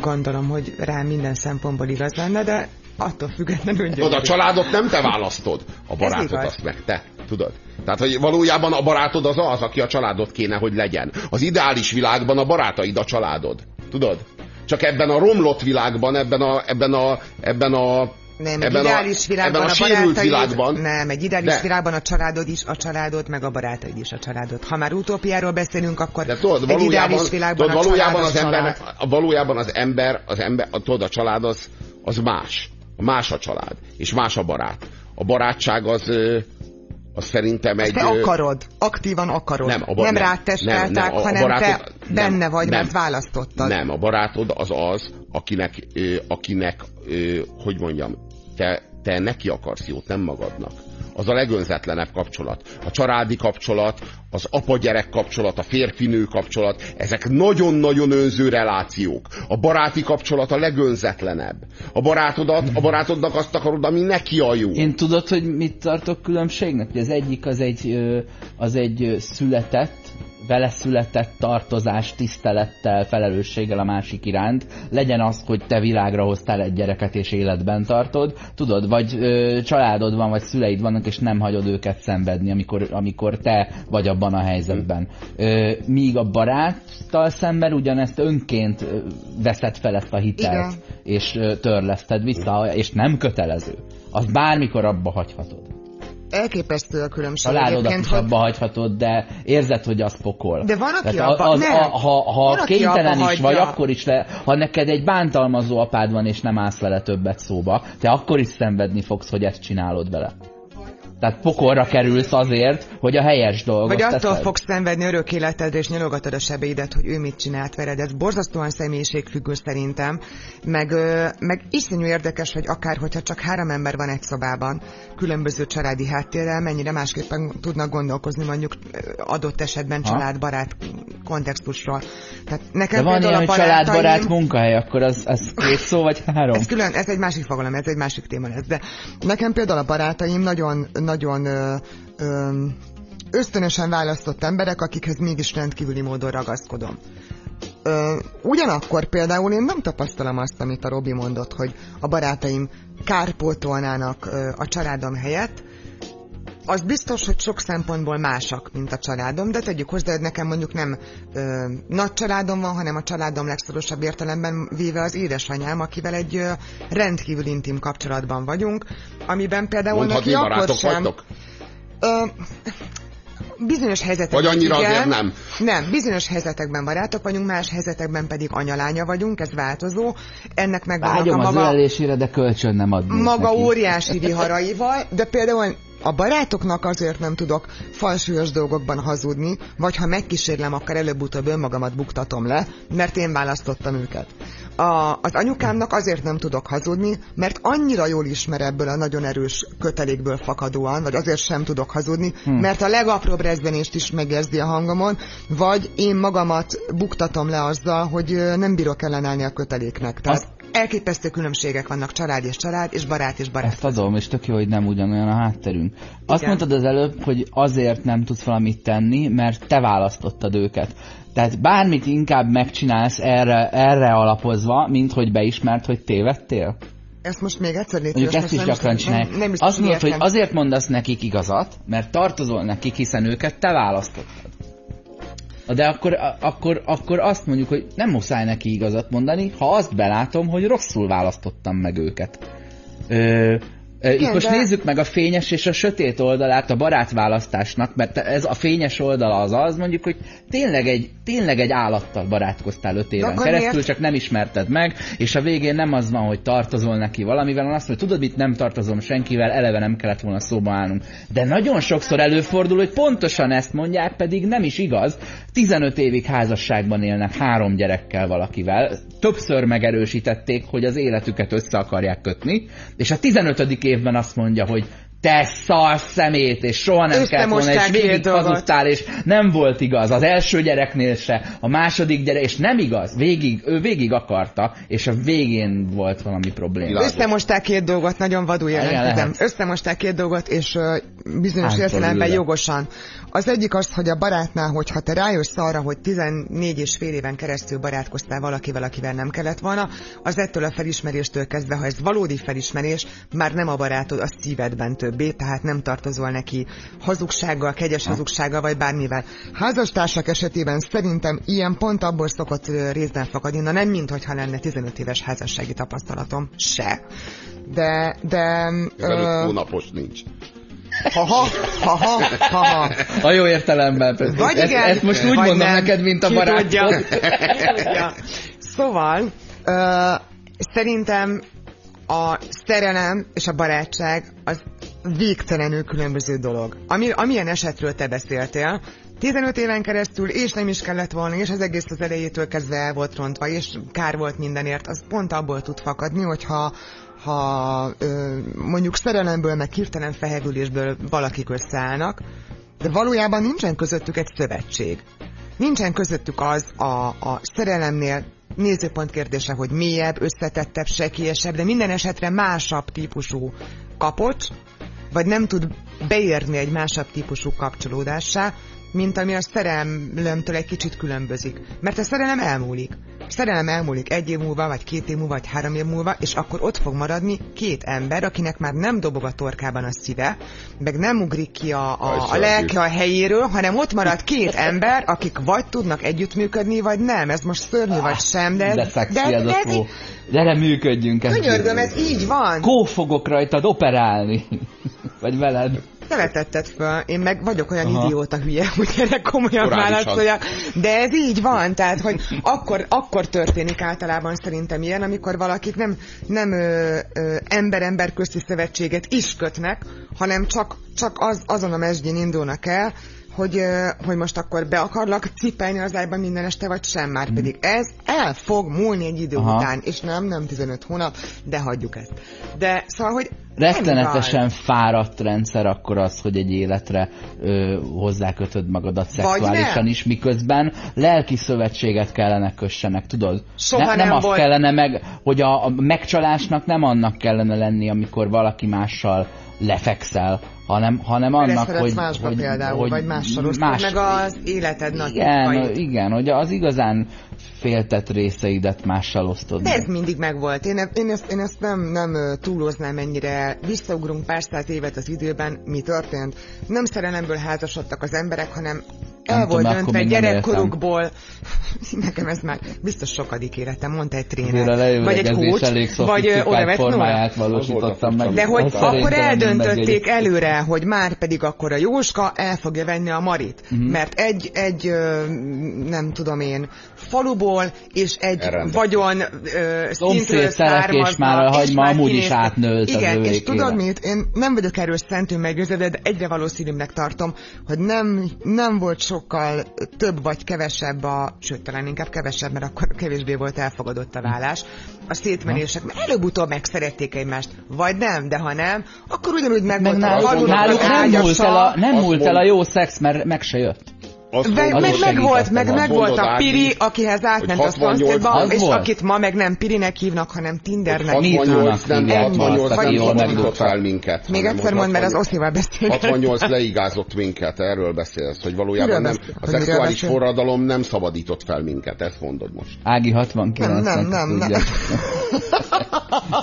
gondolom, hogy rá minden szempontból igaz lenne, de attól függetlenül Tudod, a családot nem te választod, a barátod azt meg te. Tudod? Tehát, hogy valójában a barátod az az, aki a családod kéne, hogy legyen. Az ideális világban a barátaid a családod. Tudod? Csak ebben a romlott világban, ebben a, ebben a, ebben a nem, egy ideális a, világban a, a barátaid, világban. Nem, egy ideális de. világban a családod is a családod, meg a barátaid is a családod. Ha már utópiáról beszélünk, akkor de tudod, egy ideális világban tudod, valójában a az, ember, a, valójában az ember, az ember, a, tudod, a család az, az más. Más a család, és más a barát. A barátság az, az szerintem egy... Te akarod, aktívan akarod. Nem, a bar- nem rád nem, nem, a, hanem barátod, te nem, benne vagy, nem, mert választottad. Nem, a barátod az az, akinek, akinek hogy mondjam, te, te neki akarsz jót, nem magadnak. Az a legönzetlenebb kapcsolat. A családi kapcsolat, az apa-gyerek kapcsolat, a férfinő kapcsolat, ezek nagyon-nagyon önző relációk. A baráti kapcsolat a legönzetlenebb. A barátodat, a barátodnak azt akarod, ami neki a jó. Én tudod, hogy mit tartok különbségnek? Hogy az egyik az egy, az egy született, vele született tartozás, tisztelettel, felelősséggel a másik iránt. Legyen az, hogy te világra hoztál egy gyereket és életben tartod, tudod, vagy ö, családod van, vagy szüleid vannak, és nem hagyod őket szenvedni, amikor, amikor te vagy abban a helyzetben. Ö, míg a baráttal szemben ugyanezt önként veszed fel ezt a hitelt, Igen. és ö, törleszted vissza, és nem kötelező. Az bármikor abba hagyhatod elképesztő a különbség. Családodat is hogy... abba hagyhatod, de érzed, hogy az pokol. De van, aki abba, az, nem. A, ha, ha van, kénytelen is vagy, akkor is le, ha neked egy bántalmazó apád van, és nem állsz vele többet szóba, te akkor is szenvedni fogsz, hogy ezt csinálod vele. Tehát pokolra kerülsz azért, hogy a helyes dolgot Vagy attól teszed. fogsz szenvedni örök életedre, és nyalogatod a sebeidet, hogy ő mit csinált veled. Ez borzasztóan személyiségfüggő szerintem. Meg, meg iszonyú érdekes, hogy akár, hogyha csak három ember van egy szobában, különböző családi háttérrel, mennyire másképpen tudnak gondolkozni mondjuk adott esetben ha? családbarát kontextusról. Tehát nekem De van ilyen, hogy családbarát munkahely, akkor az, az két szó, vagy három? Ez külön, ez egy másik fogalom, ez egy másik téma lesz. De nekem például a barátaim nagyon, nagyon ösztönösen választott emberek, akikhez mégis rendkívüli módon ragaszkodom. Ö, ugyanakkor például én nem tapasztalom azt, amit a Robi mondott, hogy a barátaim kárpótolnának ö, a családom helyett. Az biztos, hogy sok szempontból másak, mint a családom, de tegyük hozzá, hogy nekem mondjuk nem ö, nagy családom van, hanem a családom legszorosabb értelemben véve az édesanyám, akivel egy ö, rendkívül intim kapcsolatban vagyunk, amiben például Mondhatni neki akkor barátok sem... vagytok? Ö, bizonyos helyzetekben Vagy annyira igen, azért nem? Nem, bizonyos helyzetekben barátok vagyunk, más helyzetekben pedig anyalánya vagyunk, ez változó. Ennek megvannak Vágyom a az maga, ölelésére, de kölcsön nem adnék maga neki. óriási viharaival, de például a barátoknak azért nem tudok falsúlyos dolgokban hazudni, vagy ha megkísérlem, akkor előbb-utóbb önmagamat buktatom le, mert én választottam őket. A, az anyukámnak azért nem tudok hazudni, mert annyira jól ismer ebből a nagyon erős kötelékből fakadóan, vagy azért sem tudok hazudni, hmm. mert a legapróbb rezzenést is megérzi a hangomon, vagy én magamat buktatom le azzal, hogy nem bírok ellenállni a köteléknek. Tehát Azt- elképesztő különbségek vannak család és család, és barát és barát. Ezt adom, és tök jó, hogy nem ugyanolyan a hátterünk. Azt Igen. mondtad az előbb, hogy azért nem tudsz valamit tenni, mert te választottad őket. Tehát bármit inkább megcsinálsz erre, erre alapozva, mint hogy beismert, hogy tévedtél? Ezt most még egyszer légy Mondjuk ezt is gyakran most nem- csinálják. nem biztos, Azt mondod, hogy azért mondasz nekik igazat, mert tartozol nekik, hiszen őket te választottad. De akkor, akkor, akkor azt mondjuk, hogy nem muszáj neki igazat mondani, ha azt belátom, hogy rosszul választottam meg őket. Ö, ö, itt Igen, most de- nézzük meg a fényes és a sötét oldalát a barátválasztásnak, mert ez a fényes oldala az az, mondjuk, hogy tényleg egy, tényleg egy állattal barátkoztál öt éven keresztül, miért? csak nem ismerted meg, és a végén nem az van, hogy tartozol neki valamivel, hanem azt mondja, tudod mit, nem tartozom senkivel, eleve nem kellett volna szóba állnunk. De nagyon sokszor előfordul, hogy pontosan ezt mondják, pedig nem is igaz. 15 évig házasságban élnek három gyerekkel valakivel, többször megerősítették, hogy az életüket össze akarják kötni, és a 15. évben azt mondja, hogy te szar szemét, és soha nem kellett volna, és végig hazudtál, és nem volt igaz. Az első gyereknél se, a második gyerek, és nem igaz. Végig, ő végig akarta, és a végén volt valami probléma. Összemosták két dolgot, nagyon vadul lehet. Összemosták két dolgot, és uh, bizonyos értelemben jogosan. Az egyik az, hogy a barátnál, hogyha te rájössz arra, hogy 14 és fél éven keresztül barátkoztál valakivel, akivel nem kellett volna, az ettől a felismeréstől kezdve, ha ez valódi felismerés, már nem a barátod a szívedben többé, tehát nem tartozol neki hazugsággal, kegyes hazugsággal, vagy bármivel. Házastársak esetében szerintem ilyen pont abból szokott ö, részben fakadni, na nem mint hogyha lenne 15 éves házassági tapasztalatom, se. De, de... Előtt hónapos nincs. Ha-ha, ha-ha, ha-ha. A jó értelemben. Vagy ezt, igen, ezt most úgy mondom nem. neked, mint a Ki barátod. tudja. Szóval, ö, szerintem a szerelem és a barátság az végtelenül különböző dolog. Ami, amilyen esetről te beszéltél, 15 éven keresztül, és nem is kellett volna, és az egész az elejétől kezdve el volt rontva, és kár volt mindenért, az pont abból tud fakadni, hogyha ha ö, mondjuk szerelemből, meg hirtelen feherdülésből valakik összeállnak, de valójában nincsen közöttük egy szövetség. Nincsen közöttük az a, a szerelemnél nézőpont kérdése, hogy mélyebb, összetettebb, sekélyesebb, de minden esetre másabb típusú kapocs, vagy nem tud beérni egy másabb típusú kapcsolódássá, mint ami a szerelemtől egy kicsit különbözik. Mert a szerelem elmúlik. A szerelem elmúlik egy év múlva, vagy két év múlva, vagy három év múlva, és akkor ott fog maradni két ember, akinek már nem dobog a torkában a szíve, meg nem ugrik ki a, a, a lelke a helyéről, hanem ott marad két ember, akik vagy tudnak együttműködni, vagy nem. Ez most szörnyű, vagy sem, de, De de, ez de Gyere, működjünk. könyörgöm, ez így van. Kó fogok rajtad operálni. Vagy veled. Te vetetted föl, én meg vagyok olyan Aha. idióta hülye, hogy erre komolyan válaszoljak, de ez így van, tehát, hogy akkor, akkor történik általában szerintem ilyen, amikor valakik nem, nem ember-ember közti szövetséget is kötnek, hanem csak, csak az, azon a mesdjén indulnak el, hogy, hogy most akkor be akarlak cipelni az ágyban minden este, vagy sem már pedig ez el fog múlni egy idő Aha. után, és nem, nem 15 hónap, de hagyjuk ezt. De szóval, hogy Rettenetesen fáradt rendszer akkor az, hogy egy életre ö, hozzákötöd magadat szexuálisan is, miközben lelki szövetséget kellene kössenek, tudod? Soha ne, nem nem azt volt. kellene meg, hogy a, a megcsalásnak nem annak kellene lenni, amikor valaki mással lefekszel, hanem, hanem annak, hogy, másba hogy, például, hogy vagy mással osztod más, meg az életed nagy igen, igen, hogy az igazán féltett részeidet mással osztod De meg. ez mindig megvolt. Én, én, ezt, én ezt nem, nem túloznám ennyire. Visszaugrunk pár száz évet az időben, mi történt. Nem szerelemből házasodtak az emberek, hanem el Nem volt tudom, döntve gyerekkorukból. Nekem ez már biztos sokadik életem, mondta egy tréner. Vagy egy elég vagy Orevet formáját valósítottam meg. De hogy akkor eldöntötték előre, hogy már pedig akkor a Jóska el fogja venni a Marit. Mhm. Mert egy, egy nem tudom én, faluból és egy Elrendezték. vagyon ö, Szomszéd szintről szelek, és már a hagyma már amúgy is átnőtt az Igen, és övékére. tudod mit? Én nem vagyok erről szentül meggyőződve, de egyre valószínűbbnek tartom, hogy nem, nem volt sokkal több vagy kevesebb a, sőt, talán inkább kevesebb, mert akkor kevésbé volt elfogadott a vállás, a szétmenések, mert előbb-utóbb megszerették egymást, vagy nem, de ha nem, akkor ugyanúgy meg, Meg náluk, náluk az nem múlt el a, nem múlt el a jó szex, mert meg se jött. Azt meg, meg, az meg volt, meg, meg volt a Piri, akihez átment a 68 szomszédba, az és volt. akit ma meg nem Pirinek hívnak, hanem Tindernek. Hogy Mi 68 nem, hívják 68 ma azt, nem szabadított fel minket. Még egyszer mondd, mert az 68 Oszival beszélgetünk. 68 leigázott minket, erről beszélsz, hogy valójában nem, a szexuális forradalom nem szabadított fel minket, ezt mondod most. Ági 69 Nem, nem, nem, nem.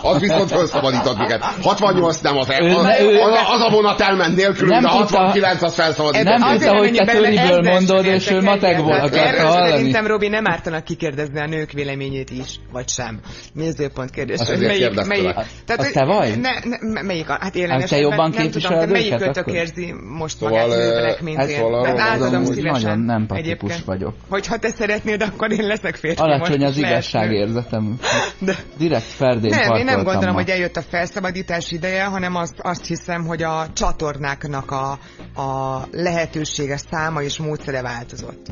Az viszont felszabadított minket. 68 nem az, az, az, az a vonat elment nélkül, Nem de a tudta- 69 az felszabadított. Nem Azért tudta, hogy te töriből sem és ő matekból akarta hallani. Szerintem, Robi, nem ártanak kikérdezni a nők véleményét is, vagy sem. Nézőpont kérdés. Azt melyik, melyik, Az hogy te vagy? Ne, ne, melyik, a- hát élen Hát te jobban nem tudom, de melyik kötök érzi most Szóval, magát nővelek, mint hát én. szóval Tehát átadom hogy szívesen. nagyon nem patikus vagyok. Hogyha te szeretnéd, akkor én leszek férfi. Alacsony az igazságérzetem. De- Direkt Ferdén Nem, én nem gondolom, hogy eljött a felszabadítás ideje, hanem azt, azt hiszem, hogy a csatornáknak a, a lehetősége, száma és módszere változott.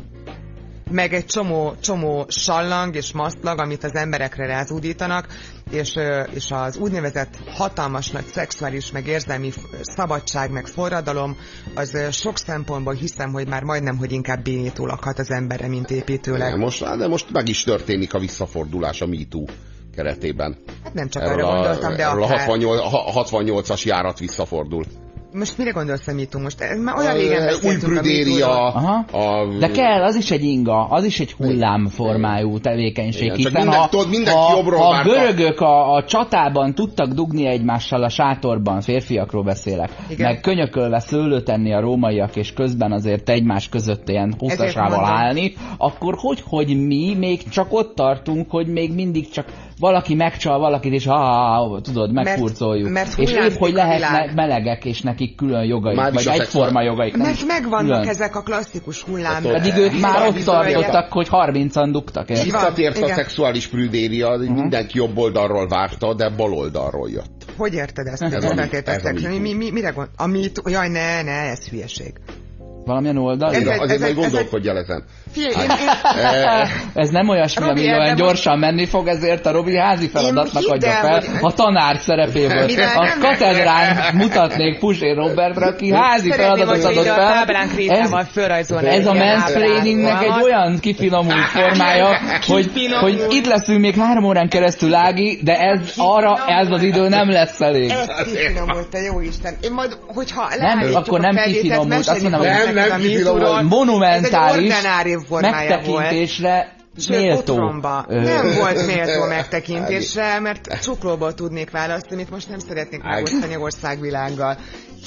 Meg egy csomó, csomó sallang és maszlag, amit az emberekre rázúdítanak, és, és az úgynevezett hatalmas nagy szexuális, meg érzelmi szabadság, meg forradalom, az sok szempontból hiszem, hogy már majdnem, hogy inkább bénító lakhat az emberre, mint építőleg. De most, de most meg is történik a visszafordulás a MeToo keretében. Hát nem csak Erről arra a, gondoltam, de a akár. 68, a 68-as járat visszafordul. Most mire gondolsz a MeToo? Most ez már olyan régen beszéltünk a MeToo-ról. Aha. a, De kell, az is egy inga, az is egy hullámformájú tevékenység, Igen, csak hiszen minden- ha, tudod, mindenki ha, jobbról ha a görögök a, a csatában tudtak dugni egymással a sátorban, férfiakról beszélek, Igen. meg könyökölve szőlőt tenni a rómaiak, és közben azért egymás között ilyen hosszasával állni, akkor hogy, hogy mi még csak ott tartunk, hogy még mindig csak valaki megcsal valakit, és ah, tudod, megfurcoljuk. mert és épp, hogy a lehetne világ. melegek, és nekik külön jogaik, Már vagy a egyforma jogaik. Mert megvannak külön. ezek a klasszikus hullám. Hát, Pedig ők már ott tartottak, hogy 30-an dugtak. Visszatért a szexuális prüdéria, mindenki jobb oldalról várta, de bal oldalról jött. Hogy érted ezt? Ez a mi- ez a mi, mi, mire gond? A MeToo? Jaj, ne, ne, ez hülyeség. Valamilyen oldal? Ez Azért, egy- azért ez majd egy- ez gondolkodj el ezen. Figyelj, én, én, Eh, Ez nem olyasmi, Robi, ami olyan gyorsan menni fog, ezért a Robi házi feladatnak adja el, fel a tanár szerepéből. A katedrán mutatnék Puzsér Robertra, aki házi feladatot adott fel. fölrajzolnál ez a mansplainingnek egy olyan kifinomult formája, hogy, hogy itt leszünk még három órán keresztül, Ági, de ez arra ez az idő nem lesz elég. Ez kifinomult, te jó Isten. Én majd, hogyha Nem, akkor nem kifinomult, azt mondom, hogy- Nem. MeToo-ról. Monumentális megtekintésre Sőt, méltó. ö, Nem volt méltó megtekintésre, mert csuklóból tudnék választani, amit most nem szeretnék megosztani országvilággal.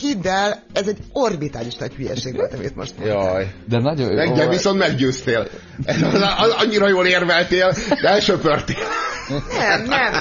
Hidd el, ez egy orbitális nagy hülyeség volt, amit most mondtál. Jaj. De nagyon jó. Engem viszont meggyőztél. Ez az, az, annyira jól érveltél, de elsöpörtél. Nem, nem.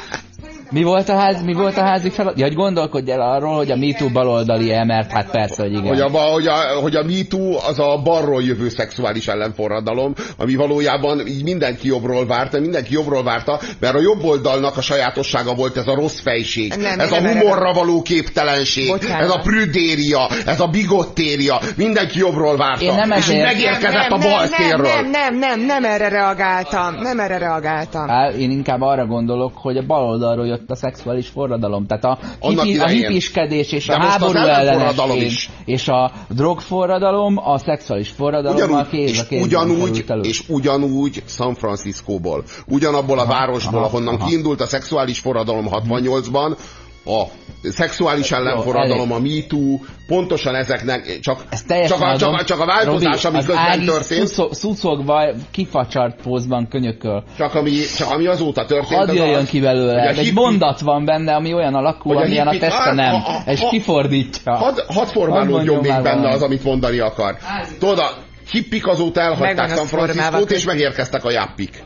Mi volt a ház, mi volt a házi feladat? Ja, hogy gondolkodj el arról, hogy a MeToo baloldali-e, mert hát persze, hogy igen. Hogy a, hogy, a, hogy a MeToo az a balról jövő szexuális ellenforradalom, ami valójában így mindenki jobbról várta, mindenki jobbról várta, mert a jobb oldalnak a sajátossága volt ez a rossz fejség, Nem, ez a nem, nem, humorra való képtelenség, Bocsánat. ez a prüdéria, ez a bigottéria, mindenki jobbról várta. Én nem és ezért- megérkezett nem, a bal nem, nem, nem, nem, nem erre reagáltam. Nem erre reagáltam. Á, én inkább arra gondolok, hogy a baloldalról jött a szexuális forradalom. Tehát a, hipi, a hipiskedés és De a háború ellenesség is. és a drogforradalom, a szexuális forradalommal kéz a ugyanúgy, és ugyanúgy San Franciscóból, ugyanabból a városból, aha, ahonnan aha. kiindult a szexuális forradalom 68-ban, a szexuális ellenforradalom, a MeToo, pontosan ezeknek csak, Ez csak, a, csak, a, csak a változás, ami Robi, közben Ági történt, szuszog- szuszogva, kifacsart pózban könyököl. csak ami, csak ami azóta történt. Hadd az jöjjön az, ki belőle. a Egy hippi- mondat van benne, ami olyan alakul, Hogy a amilyen a hippik- teste nem. ah, ah, És kifordítja. Hadd had formálódjon mondjon még benne az, amit mondani akar. Tudod, a hippik azóta elhagyták az San Franciscót, és megérkeztek a jappik.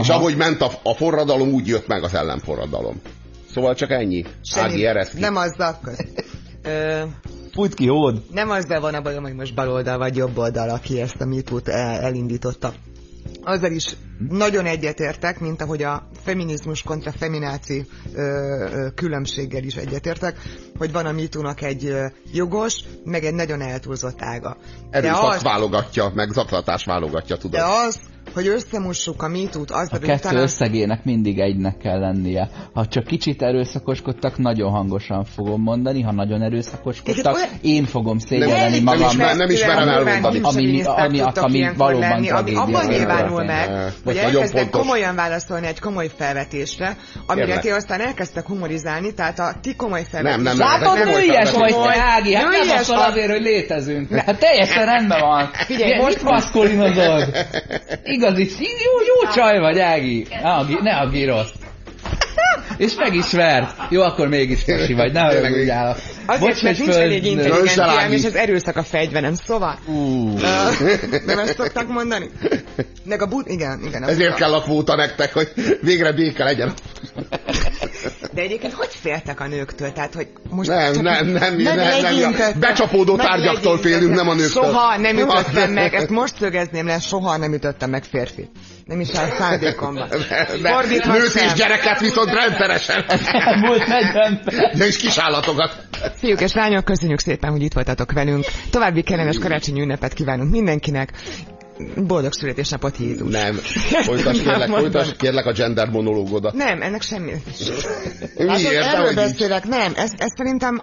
És Aha. ahogy ment a, a forradalom, úgy jött meg az ellenforradalom. Szóval csak ennyi. Ági, ereszki. Nem azzal köz. Ö, Fújt ki, hód. nem azzal van a bajom, hogy most baloldal vagy jobb oldal, aki ezt a MeToo-t el, elindította. Azzal is nagyon egyetértek, mint ahogy a feminizmus kontra femináci ö, ö, különbséggel is egyetértek, hogy van a MeToo-nak egy ö, jogos, meg egy nagyon eltúlzott ága. Erőszak az, válogatja, meg zaklatás válogatja, tudod. de az, hogy összemussuk a MeToo-t azzal, A kettő utána összegének mindig egynek kell lennie. Ha csak kicsit erőszakoskodtak, nagyon hangosan fogom mondani, ha nagyon erőszakoskodtak, olyan- én fogom szégyelleni Nem, nem magam. ismer- nem ismerem elmondani. Ami- ami- ami valóban lenni, ami abban volt. nyilvánul meg, hogy elkezdtek komolyan válaszolni egy komoly felvetésre, amire ti aztán elkezdtek humorizálni, tehát a ti komoly Nem, felvetésre. nem, nem, Látod, nem vagy felvetés. te, Ági, hát nem vagy. azért, hogy létezünk. Hát teljesen rendben van. Figyelj, most- mit maszkolinozod? Igazi, jó, jó csaj vagy, Ági. Ne agi, ne rossz. És meg is vert. Jó, akkor mégis pasi vagy, ne Tényleg haragudjál. Azért, mert nincs elég intelligenciám, és az erőszak a fegyverem, szóval... Nem ezt szoktak mondani? Meg a bud... Igen, igen. Ezért kell a kvóta nektek, hogy végre béke legyen. De egyébként hogy féltek a nőktől? Tehát, hogy most Nem, csak nem, nem, nem, nem, meglegyintettek- becsapódó tárgyaktól félünk, nem a nőktől. Soha nem ütöttem meg, ezt most szögezném le, soha nem ütöttem meg férfit. Nem is áll szándékomban. De Fordítva nőt és gyereket viszont rendszeresen. elmúlt 40 perc. Ja, és kisállatokat. Fiúk és lányok, köszönjük szépen, hogy itt voltatok velünk. További kellemes karácsonyi ünnepet kívánunk mindenkinek. Boldog születésnapot Jézus. Nem. Folytasd kérlek, folytasd kérlek a gender monológodat. Nem, ennek semmi. Miért? Hát, erről beszélek, nem. Ez, ez szerintem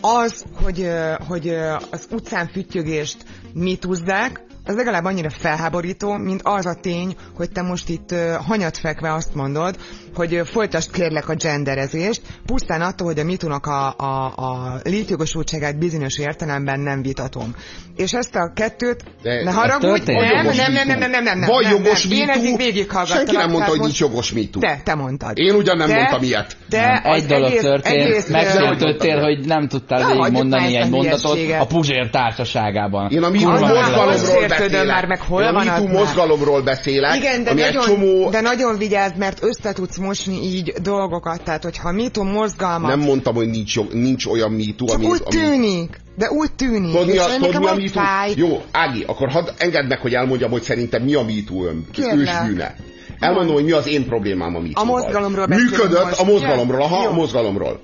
az, hogy, hogy az utcán füttyögést mitúzzák, az legalább annyira felháborító, mint az a tény, hogy te most itt hanyatfekve azt mondod, hogy folytasd kérlek a genderezést, pusztán attól, hogy a mitunak a, a, a létjogosultságát bizonyos értelemben nem vitatom. És ezt a kettőt, De ne haragudj, nem, nem, nem, nem, nem, nem, nem, Vagy nem, jogos nem. Én eddig MeToo. végighallgattalak. Senki nem mondta, hogy nincs jogos MeToo. Te, te mondtad. Én ugyan nem De- mondtam ilyet. De Egy dolog történt, megsértődtél, hogy nem tudtál végig mondani egy a mondatot a Puzsér társaságában. Én a Az- mozgalomról beszélek. már, meg hol Én a van MeToo az mozgalomról beszélek, Igen, de nagyon, csomó... de nagyon vigyázz, mert össze tudsz mosni így dolgokat. Tehát, hogyha MeToo mozgalmat... Nem mondtam, hogy nincs, jog, nincs olyan MeToo, csak ami... úgy ami... tűnik. De úgy tűnik. Tudod, mi a, tudod, mi a MeToo? fáj. Jó, Ági, akkor hadd engedd meg, hogy elmondjam, hogy szerintem mi a MeToo ön, ősbűne. Elmondom, hogy mi az én problémám a MeToo-val. A mozgalomról Működött, most, a mozgalomról, aha, a mozgalomról.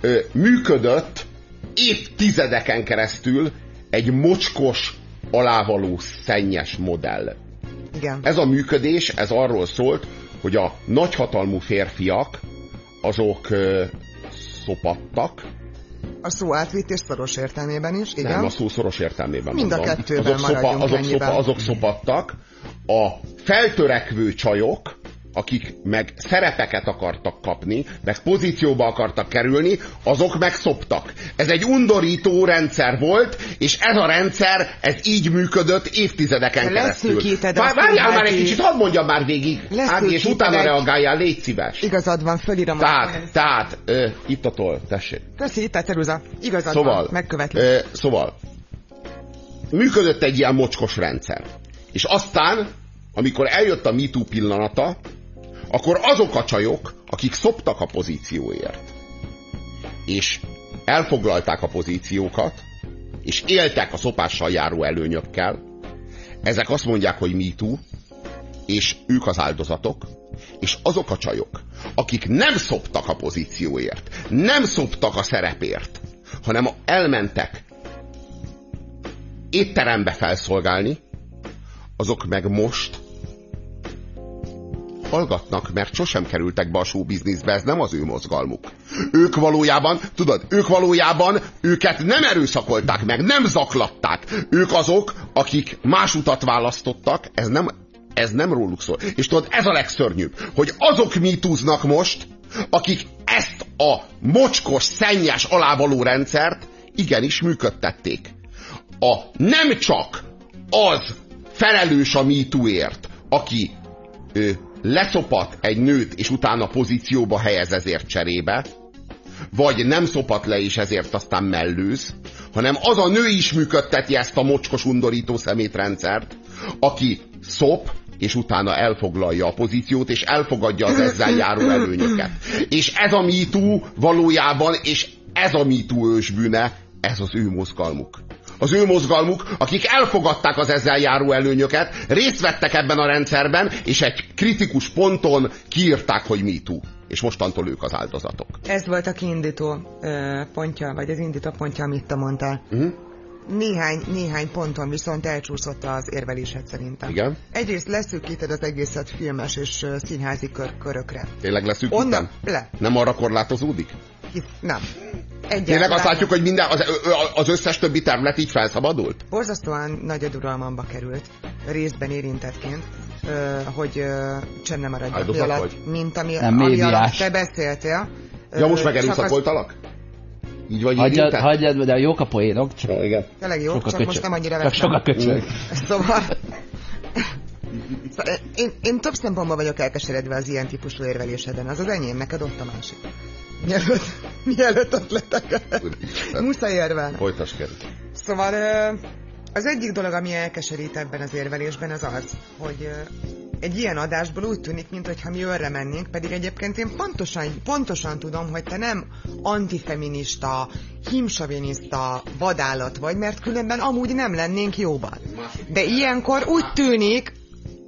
Ö, működött évtizedeken keresztül egy mocskos, alávaló, szennyes modell. Igen. Ez a működés, ez arról szólt, hogy a nagyhatalmú férfiak, azok ö, szopattak, A szó átvitt és szoros értelmében is, igen. nem, a szó szoros értelmében Mind a mondom. kettőben azok, maradjunk azok, ennyiben. szopa, azok szopattak. A feltörekvő csajok, akik meg szerepeket akartak kapni, meg pozícióba akartak kerülni, azok meg szoptak. Ez egy undorító rendszer volt, és ez a rendszer, ez így működött évtizedeken De keresztül. Vár- Várjál már egy kicsit, hadd mondjam már végig, Ági, és utána egy- reagáljál, légy szíves. Igazad van, fölírom. a- Tehát, tehát, ö, itt a toll, tessék. Köszi, itt a ceruza. Igazad Szóval, van, megkövetlek. ö, szóval, működött egy ilyen mocskos rendszer. És aztán, amikor eljött a MeToo pillanata, akkor azok a csajok, akik szoptak a pozícióért, és elfoglalták a pozíciókat, és éltek a szopással járó előnyökkel, ezek azt mondják, hogy MeToo, és ők az áldozatok, és azok a csajok, akik nem szoptak a pozícióért, nem szoptak a szerepért, hanem elmentek étterembe felszolgálni, azok meg most hallgatnak, mert sosem kerültek be a showbizniszbe, ez nem az ő mozgalmuk. Ők valójában, tudod, ők valójában őket nem erőszakolták meg, nem zaklatták. Ők azok, akik más utat választottak, ez nem, ez nem róluk szól. És tudod, ez a legszörnyűbb, hogy azok mitúznak most, akik ezt a mocskos, szennyes, alávaló rendszert igenis működtették. A nem csak az felelős a MeToo-ért, aki ö, leszopat egy nőt, és utána pozícióba helyez ezért cserébe, vagy nem szopat le, és ezért aztán mellőz, hanem az a nő is működteti ezt a mocskos undorító szemétrendszert, aki szop, és utána elfoglalja a pozíciót, és elfogadja az ezzel járó előnyöket. És ez a MeToo valójában, és ez a MeToo ősbűne, ez az ő mozgalmuk. Az ő mozgalmuk, akik elfogadták az ezzel járó előnyöket, részt vettek ebben a rendszerben, és egy kritikus ponton kiírták, hogy MeToo. És mostantól ők az áldozatok. Ez volt a kiindító ö, pontja, vagy az indító pontja, amit te mondtál. Uh-huh. Néhány, néhány ponton viszont elcsúszott az érvelésed szerintem. Igen. Egyrészt leszűkíted az egészet filmes és színházi kör, körökre. Tényleg leszűkítem? Onnan, le. Nem arra korlátozódik? Itt, nem. Tényleg Egyáltalán azt nem. látjuk, hogy minden, az, az összes többi terület így felszabadult? Borzasztóan nagy aduralmamba került, részben érintettként, hogy ö, csend nem maradjak Áldozat mi alatt, vagy? mint ami, Nem, ami alatt te beszéltél. Ja, most meg csak az- erőszakoltalak? Így vagy Hagyjad, érintett? hagyjad, de jók a poénok, csak Ja, igen. Tényleg jó, csak köcsög. most nem annyira Csak sok a vettem. köcsög. Szóval... Szóval én, én több szempontból vagyok elkeseredve az ilyen típusú érveléseden. Az az enyém, neked ott a másik. Mielőtt, mielőtt ötletek. Muszáj érvelni. Folytas kérlek. Szóval az egyik dolog, ami elkeserít ebben az érvelésben, az az, hogy egy ilyen adásból úgy tűnik, mintha mi örre mennénk, pedig egyébként én pontosan, pontosan tudom, hogy te nem antifeminista, himsoviniszta vadállat vagy, mert különben amúgy nem lennénk jóban. De ilyenkor úgy tűnik,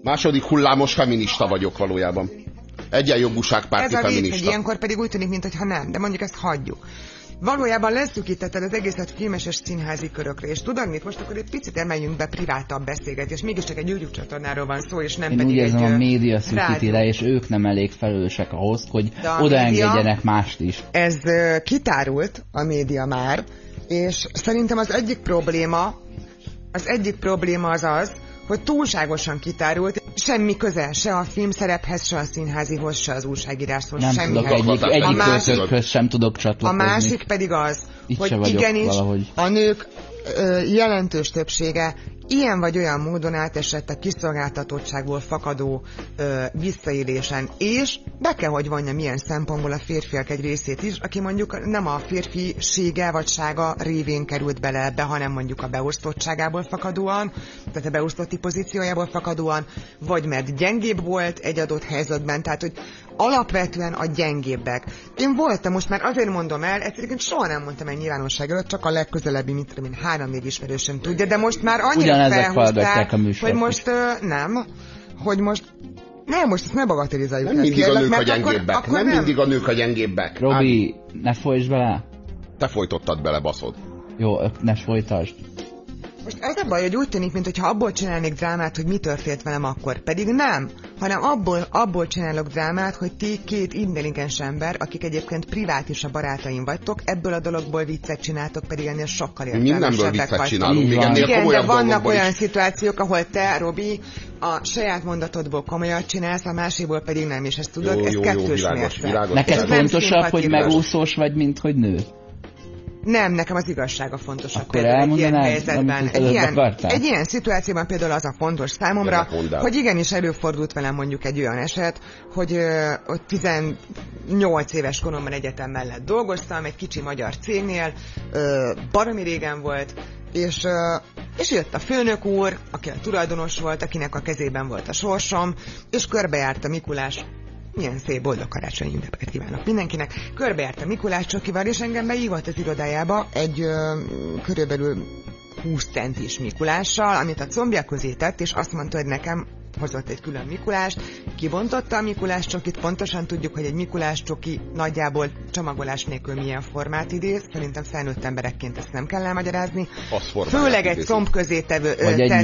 Második hullámos feminista vagyok valójában. Egyenjogúságpárti ez a vicc, feminista. ilyenkor pedig úgy tűnik, mintha nem, de mondjuk ezt hagyjuk. Valójában leszűkítetted az egészet filmes és színházi körökre, és tudod mit? Most akkor egy picit emeljünk be privátabb beszélgetés, mégiscsak egy YouTube csatornáról van szó, és nem Én pedig úgy érzem, egy a média szűkíti le, és ők nem elég felelősek ahhoz, hogy odaengedjenek mást is. Ez kitárult a média már, és szerintem az egyik probléma, az egyik probléma az az, hogy túlságosan kitárult, semmi köze se a filmszerephez, se a színházihoz, se az újságíráshoz, Nem semmihez. tudok egyik, A egyik másik- sem tudok A csatlakozni. másik pedig az, Itt hogy igenis valahogy. a nők ö, jelentős többsége ilyen vagy olyan módon átesett a kiszolgáltatottságból fakadó ö, visszaélésen, és be kell, hogy vonja milyen szempontból a férfiak egy részét is, aki mondjuk nem a férfisége vagy sága révén került bele ebbe, hanem mondjuk a beosztottságából fakadóan, tehát a beosztotti pozíciójából fakadóan, vagy mert gyengébb volt egy adott helyzetben, tehát hogy alapvetően a gyengébbek. Én voltam, most már azért mondom el, egyszerűen soha nem mondtam el nyilvánosság előtt, csak a legközelebbi, mint tudom három-négy ismerősöm tudja, de most már annyira Ugyanezek hallgatják a műsort hogy most ö, nem, hogy most nem, most ezt ne bagatelizáljuk. Nem el, mindig a kérlek, nők a mert akkor- gyengébbek. akkor Nem mindig a nők a gyengébbek. Robi, ne folytsd bele. Te folytottad bele, baszod. Jó, ne folytasd. Most az a baj, hogy úgy tűnik, mintha abból csinálnék drámát, hogy mi történt velem akkor. Pedig nem, hanem abból, abból csinálok drámát, hogy ti két intelligens ember, akik egyébként privát is a barátaim vagytok, ebből a dologból viccet csináltok, pedig ennél sokkal értelmesebbek viccet vagytok. csinálunk, még ennél Igen, de vannak olyan is. szituációk, ahol te, Robi, a saját mondatodból komolyat csinálsz, a másikból pedig nem, és ezt tudod, Jó, ez jó, jó, kettős világos, mérce. világos. Neked fontosabb, hogy megúszós vagy, mint hogy nő? Nem, nekem az igazsága fontosabb Akkor például egy ilyen helyzetben. Egy ilyen, egy ilyen szituációban például az a fontos számomra, hogy igenis előfordult velem mondjuk egy olyan eset, hogy, ö, hogy 18 éves koromban egyetem mellett dolgoztam, egy kicsi magyar cégnél, ö, baromi régen volt, és, és jött a főnök úr, aki a tulajdonos volt, akinek a kezében volt a sorsom, és körbejárta Mikulás milyen szép boldog karácsonyi ünnepeket kívánok mindenkinek. Körbejárta Mikulás Csokival, és engem beívott az irodájába egy ö, körülbelül 20 centis Mikulással, amit a combja közé tett, és azt mondta, hogy nekem hozott egy külön Mikulást, kibontotta a Mikulás csokit, pontosan tudjuk, hogy egy Mikulás csoki nagyjából csomagolás nélkül milyen formát idéz, szerintem felnőtt emberekként ezt nem kell elmagyarázni. Főleg egy comb közé tevő.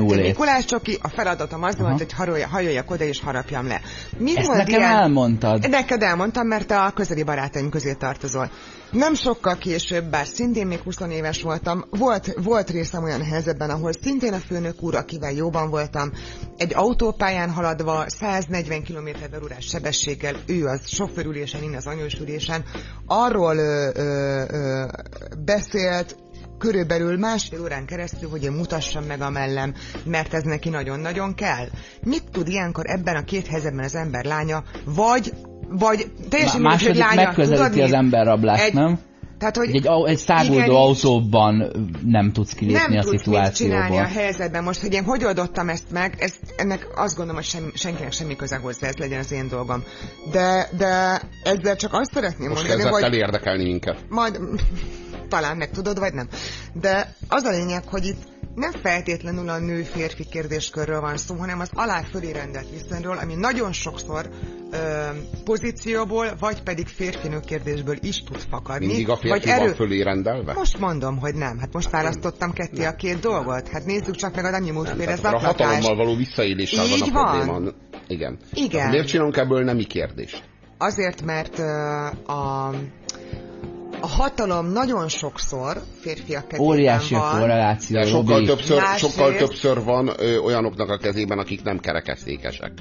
Mikulás csoki, a feladatom az volt, Aha. hogy harolja, hajoljak oda és harapjam le. Mi Ezt volt nekem ilyen? elmondtad. Neked elmondtam, mert te a közeli barátaim közé tartozol. Nem sokkal később, bár szintén még 20 éves voltam, volt, volt részem olyan helyzetben, ahol szintén a főnök úr, akivel jóban voltam, egy autópályán haladva 140 km órás sebességgel, ő az sofőrülésen, én az anyósülésen, arról ö, ö, ö, beszélt, körülbelül másfél órán keresztül, hogy én mutassam meg a mellem, mert ez neki nagyon-nagyon kell. Mit tud ilyenkor ebben a két helyzetben az ember lánya, vagy vagy teljesen mindegy, hogy Második lánya, megközelíti tudod az emberrablást, Egy- nem? Tehát, hogy Egy, egy száguldó igenis, autóban nem tudsz kilépni nem a tudsz mit csinálni szituációból. a helyzetben. Most, hogy én hogy oldottam ezt meg, ezt, ennek azt gondolom, hogy sem, senkinek semmi köze hozzá, ez legyen az én dolgom. De, de ezzel csak azt szeretném Most mondani, hogy el érdekelni minket. majd talán meg tudod, vagy nem. De az a lényeg, hogy itt nem feltétlenül a nő-férfi kérdéskörről van szó, hanem az alá fölé rendelt viszonyról, ami nagyon sokszor ö, pozícióból, vagy pedig férfi-nő kérdésből is tud fakadni. Mindig a vagy férfi van fölé rendelve? Most mondom, hogy nem. Hát most választottam ketté a két dolgot. Hát nézzük csak meg a annyi múltféle akkor a zaklatás. hatalommal való visszaéléssel van a Így van. probléma. Igen. Igen. Miért csinálunk ebből nemi kérdést? Azért, mert ö, a, a hatalom nagyon sokszor férfiak kezében Óriási a van. korreláció, De sokkal Robi. többször, Másrészt- sokkal többször van ö, olyanoknak a kezében, akik nem kerekesztékesek.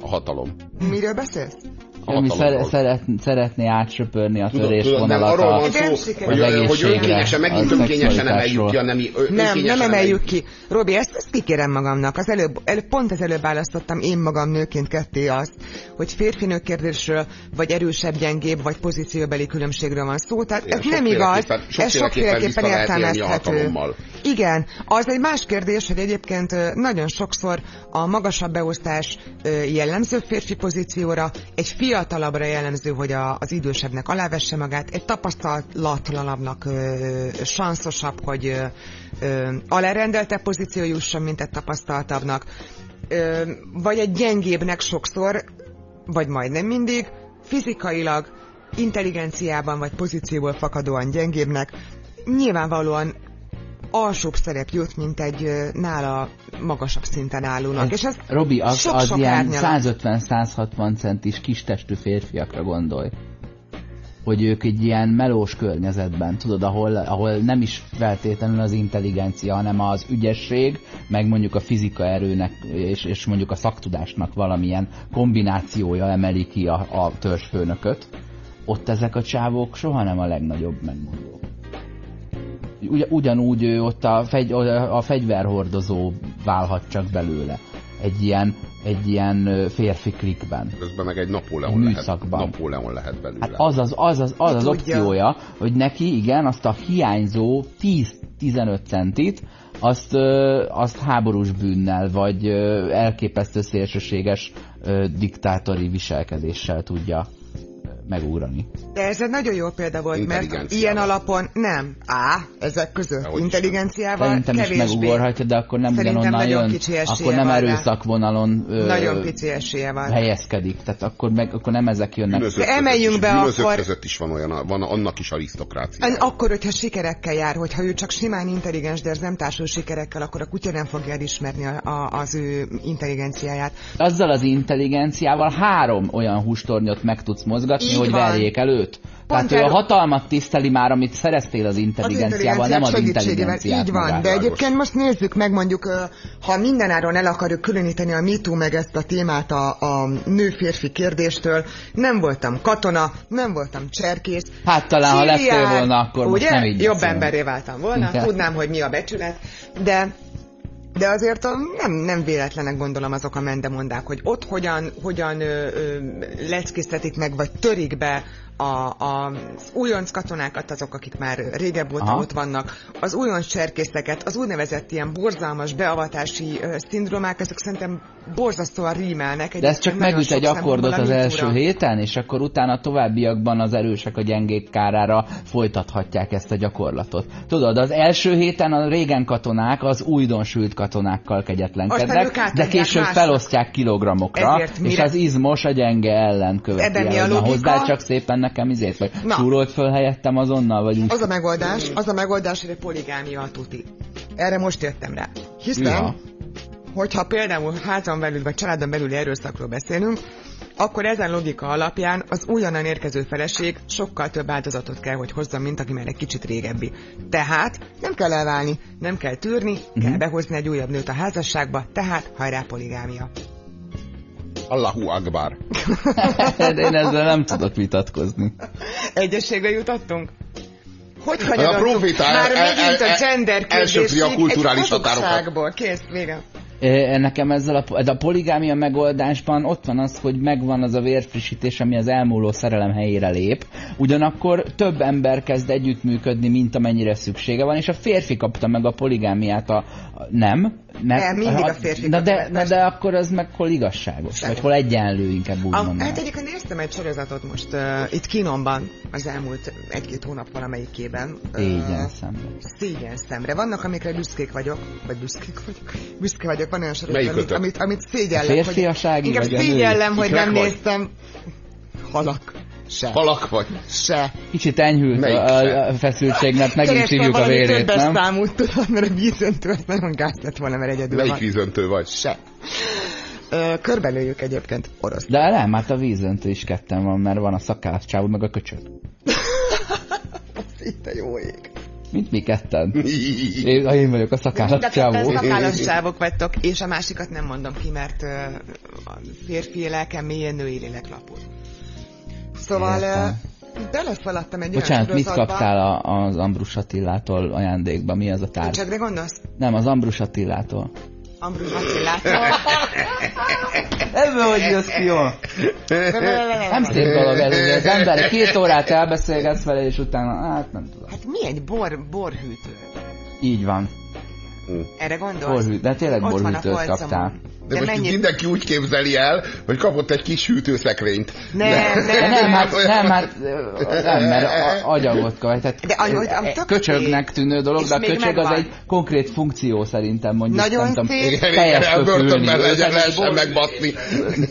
A hatalom. Miről beszélsz? A Ami szere, szeret, szeretné átsöpörni a törésvonalat nem arról a, van szó, hogy, hogy önkényesen, megint önkényesen emeljük ki a nemi, Nem, nem emeljük ki. Robi, ezt, ezt kikérem magamnak. Az előbb, előbb, pont az előbb választottam én magam nőként ketté azt, hogy férfi-nő kérdésről, vagy erősebb, gyengébb, vagy pozícióbeli különbségről van szó. Tehát ez nem igaz. Ez sokféleképpen értelmezhető. Igen, az egy más kérdés, hogy egyébként nagyon sokszor a magasabb beosztás jellemző férfi pozícióra, egy fiatalabbra jellemző, hogy a, az idősebbnek alávesse magát, egy tapasztalatlanabbnak sanszosabb, hogy alárendelte pozíció jusson, mint egy tapasztaltabbnak, vagy egy gyengébbnek sokszor, vagy majdnem mindig, fizikailag, intelligenciában vagy pozícióból fakadóan gyengébbnek, nyilvánvalóan alsóbb szerep jut, mint egy nála magasabb szinten állónak. És ez Robi, az, sok, az sok ilyen árnyalat. 150-160 centis kistestű férfiakra gondolj. Hogy ők egy ilyen melós környezetben, tudod, ahol, ahol nem is feltétlenül az intelligencia, hanem az ügyesség, meg mondjuk a fizika erőnek, és, és mondjuk a szaktudásnak valamilyen kombinációja emeli ki a, a törzsfőnököt. Ott ezek a csávók soha nem a legnagyobb megmondók. Ugy, ugyanúgy ő ott a, fegy, a fegyverhordozó válhat csak belőle. Egy ilyen, egy ilyen férfi klikben. Közben meg egy Napóleon Egy lehet. Napóleon lehet belőle. Hát az az, az, az, az, az tudja. opciója, hogy neki igen, azt a hiányzó 10-15 centit, azt, azt háborús bűnnel, vagy elképesztő szélsőséges diktátori viselkedéssel tudja megugrani. De ez egy nagyon jó példa volt, mert ilyen alapon nem. Á, ezek között Dehogy is intelligenciával Szerintem is kevésbé. megugorhatja, de akkor nem Szerintem ugyanonnan nagyon jön, kicsi akkor nem erőszakvonalon ö, Nagyon pici esélye van. helyezkedik, tehát akkor, meg, akkor nem ezek jönnek. Bűnözők De emeljünk is, be akkor- között is van olyan, van annak is arisztokrácia. Ön Akkor, hogyha sikerekkel jár, hogyha ő csak simán intelligens, de ez nem társul sikerekkel, akkor a kutya nem fogja elismerni a, a, az ő intelligenciáját. Azzal az intelligenciával három olyan hústornyot meg tudsz mozgatni, hogy van. verjék el őt. Tehát ő a hatalmat tiszteli már, amit szereztél az intelligenciával, nem az intelligenciát Így van, magát. de egyébként most nézzük meg mondjuk, ha mindenáron el akarjuk különíteni a MeToo meg ezt a témát a, a nő-férfi kérdéstől, nem voltam katona, nem voltam cserkész. Hát talán, ha lettél volna, akkor most ugye? nem így Jobb beszélünk. emberré váltam volna, Igen. tudnám, hogy mi a becsület, de de azért a, nem, nem véletlenek gondolom azok a mendemondák, hogy ott hogyan, hogyan ö, leckésztetik meg, vagy törik be a, a, az újonc katonákat, azok, akik már régebb óta Aha. ott vannak, az újonc cserkészeket, az úgynevezett ilyen borzalmas beavatási ö, szindrómák, ezek szerintem borzasztóan rímelnek. De ez csak megüt egy akkordot az a első héten, és akkor utána továbbiakban az erősek a gyengék kárára folytathatják ezt a gyakorlatot. Tudod, az első héten a régen katonák az újdonsült katonákkal kegyetlenkednek, de később másnak. felosztják kilogramokra, Ezért és az izmos a gyenge ellen követi Ebben a el. Na, logika? hozzá csak szépen nekem izét, vagy Na. súrolt föl helyettem azonnal, vagy úgy. Az a megoldás, az a megoldás, hogy a poligámia a tuti. Erre most jöttem rá. Hiszen, Ja. hogyha például házon belül vagy családon belüli erőszakról beszélünk, akkor ezen logika alapján az újonnan érkező feleség sokkal több áldozatot kell, hogy hozzon, mint aki már egy kicsit régebbi. Tehát nem kell elválni, nem kell tűrni, uh-huh. kell behozni egy újabb nőt a házasságba, tehát hajrá poligámia. Allahu Akbar. Én ezzel nem tudok vitatkozni. Egyességre jutottunk? Hogy a proféta már el- megint el- a gender elsöpri a kulturális határokat. Kész, vége. E, Nekem ezzel a, a poligámia megoldásban ott van az, hogy megvan az a vérfrissítés, ami az elmúló szerelem helyére lép. Ugyanakkor több ember kezd együttműködni, mint amennyire szüksége van, és a férfi kapta meg a poligámiát a... nem? Nem, mindig a férfi na de, na de akkor az meg hol igazságos? Semmi. Vagy hol egyenlő, inkább úgy A, mondanám. hát egyébként néztem egy sorozatot most uh, itt kínomban, az elmúlt egy-két hónap valamelyikében. Szégyen szemre. Szégyen szemre. Vannak, amikre büszkék vagyok, vagy büszkék vagyok. Büszke vagyok, van olyan sorozat, amit, amit, amit A szégyellem. férfiasági Inkább szégyellem, hogy nem vagy? néztem. Halak. Se. Halak vagy. Se. Kicsit enyhült Melyik a, a, a feszültség, mert megint szívjuk a vérét, nem? számút, tudod, mert a vízöntő az nagyon gáz lett volna, mert egyedül Melyik van. vízöntő vagy? Se. Ö, körbelőjük egyébként orosz. De nem, hát a vízöntő is ketten van, mert van a szakállas csávó, meg a köcsög. Itt a jó ég. Mint mi ketten. Én, én vagyok a szakállas csávó. szakállas csávok vagytok, és a másikat nem mondom ki, mert a férfi lelkem mélyen női lélek lapul. Szóval Értem. beleszaladtam egy Bocsánat, olyan mit kaptál a, az Ambrus Attilától ajándékba? Mi az a tárgy? Csak de gondolsz? Nem, az Ambrus Attilától. Ambrus Attilától. Ebből hogy jössz ki jól? Nem szép dolog ez, hogy az ember két órát elbeszélgetsz vele, és utána, hát nem tudom. Hát mi egy bor, borhűtő? Így van. Erre gondolsz? Borhű, de tényleg borhűtőt kaptál. De, De most mennyit? mindenki úgy képzeli el, hogy kapott egy kis hűtőszekrényt. Nem, De nem, nem, hát, nem, hát nem, mert a- agyagot kap. Tehát De tök köcsögnek tűnő dolog, de a köcsög az egy konkrét funkció szerintem mondjuk. Nagyon nem tudom, szép. El börtönben köpülni, legyen, lehessen.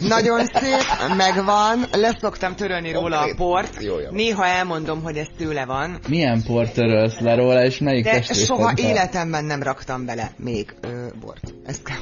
Nagyon szép, megvan, leszoktam törölni róla a port. Néha elmondom, hogy ez tőle van. Milyen port törölsz le róla, és melyik De soha életemben nem raktam bele még bort. Ezt, kell,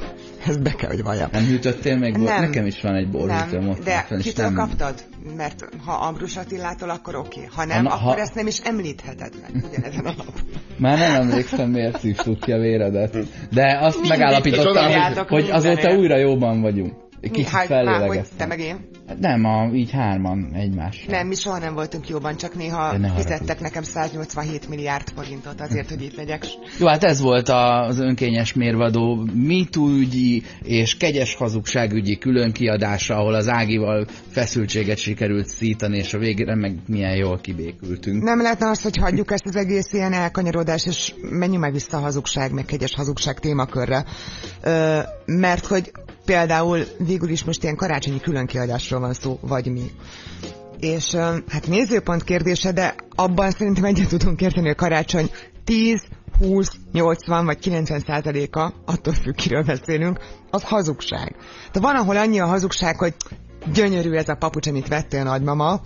ezt be kell, hogy valljam. Nem hűtöttél még bort? Nem. Nekem is van egy borhűtőm ott. de és kitől nem- kaptad? Mert ha Ambrus Attilától, akkor oké. Ha nem, Ha- akkor ha- ezt nem is említheted meg. Ugyanezen a nap. Már nem emlékszem, miért szívtuk ki a véredet. De azt Mindig megállapítottam, hogy, hogy azóta újra jóban vagyunk. Kicsit hát, már, hogy te meg én? Nem, a, így hárman egymással. Nem, mi soha nem voltunk jóban, csak néha ne fizettek nekem 187 milliárd forintot azért, hogy itt legyek. Jó, hát ez volt az önkényes mérvadó mitúügyi és kegyes hazugságügyi külön kiadása, ahol az Ágival feszültséget sikerült szítani, és a végére meg milyen jól kibékültünk. Nem lehetne az, hogy hagyjuk ezt az egész ilyen elkanyarodást, és menjünk meg vissza a hazugság, meg kegyes hazugság témakörre. Ö, mert hogy például végül is most ilyen karácsonyi különkiadásról van szó, vagy mi. És hát nézőpont kérdése, de abban szerintem egyet tudunk érteni, a karácsony 10, 20, 80 vagy 90 százaléka, attól függ, kiről beszélünk, az hazugság. De van, ahol annyi a hazugság, hogy gyönyörű ez a papucs, amit vettél nagymama,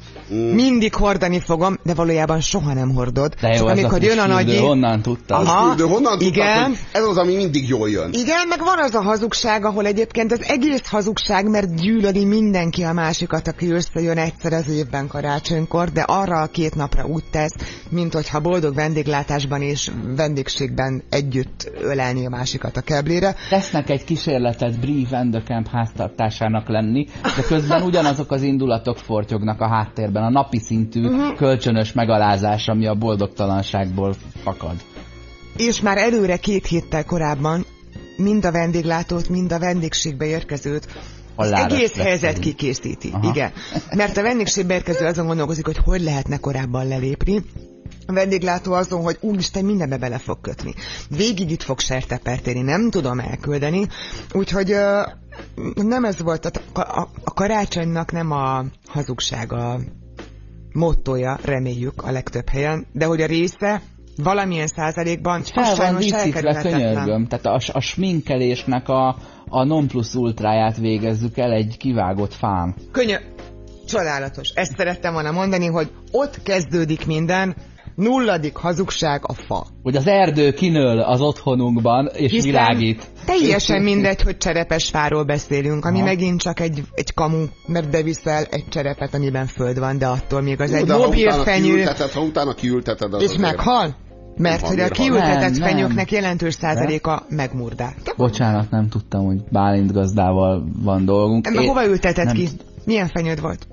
mindig hordani fogom, de valójában soha nem hordod. De jó, Csak ez amikor a jön a nagyi... honnan tudtad? Aha. De honnan tudtad, igen. hogy ez az, ami mindig jól jön? Igen, meg van az a hazugság, ahol egyébként az egész hazugság, mert gyűlöli mindenki a másikat, aki összejön egyszer az évben karácsonykor, de arra a két napra úgy tesz, mint hogyha boldog vendéglátásban és vendégségben együtt ölelni a másikat a keblére. Tesznek egy kísérletet Brie Vanderkamp háztartásának lenni, de közben ugyanazok az indulatok fortyognak a háttérben, a napi szintű Mhm. kölcsönös megalázás, ami a boldogtalanságból fakad. És már előre két héttel korábban mind a vendéglátót, mind a vendégségbe érkezőt az egész helyzet kikészíti. Aha. Igen. Mert a vendégségbe érkező azon gondolkozik, hogy hogy lehetne korábban lelépni. Vendéglátó azon, hogy úristen mindenbe bele fog kötni. Végig itt fog sertepert érni, nem tudom elküldeni. Úgyhogy ö, nem ez volt, a, a, a karácsonynak nem a hazugság a mottoja, reméljük a legtöbb helyen, de hogy a része valamilyen százalékban Fel van elkerülhetetlen. könyörgöm. Tehát a, a sminkelésnek a, a non plus ultráját végezzük el egy kivágott fán. Könyö... Csodálatos. Ezt szerettem volna mondani, hogy ott kezdődik minden, Nulladik hazugság a fa. Hogy az erdő kinől az otthonunkban, és Hiszen világít. Teljesen mindegy, hogy cserepes fáról beszélünk, ami Aha. megint csak egy, egy kamu, mert beviszel egy cserepet, amiben föld van, de attól még az Jó, egy de ha mobil utána fenyő, Kiülteted, ha utána kiülteted, az és azért- meghal. Mert Nem hogy a kiültetett hal? Nem, nem. fenyőknek jelentős százaléka megmurdál. Te- Bocsánat, nem tudtam, hogy Bálint gazdával van dolgunk. Én- hova ülteted nem- ki? Milyen fenyőd volt?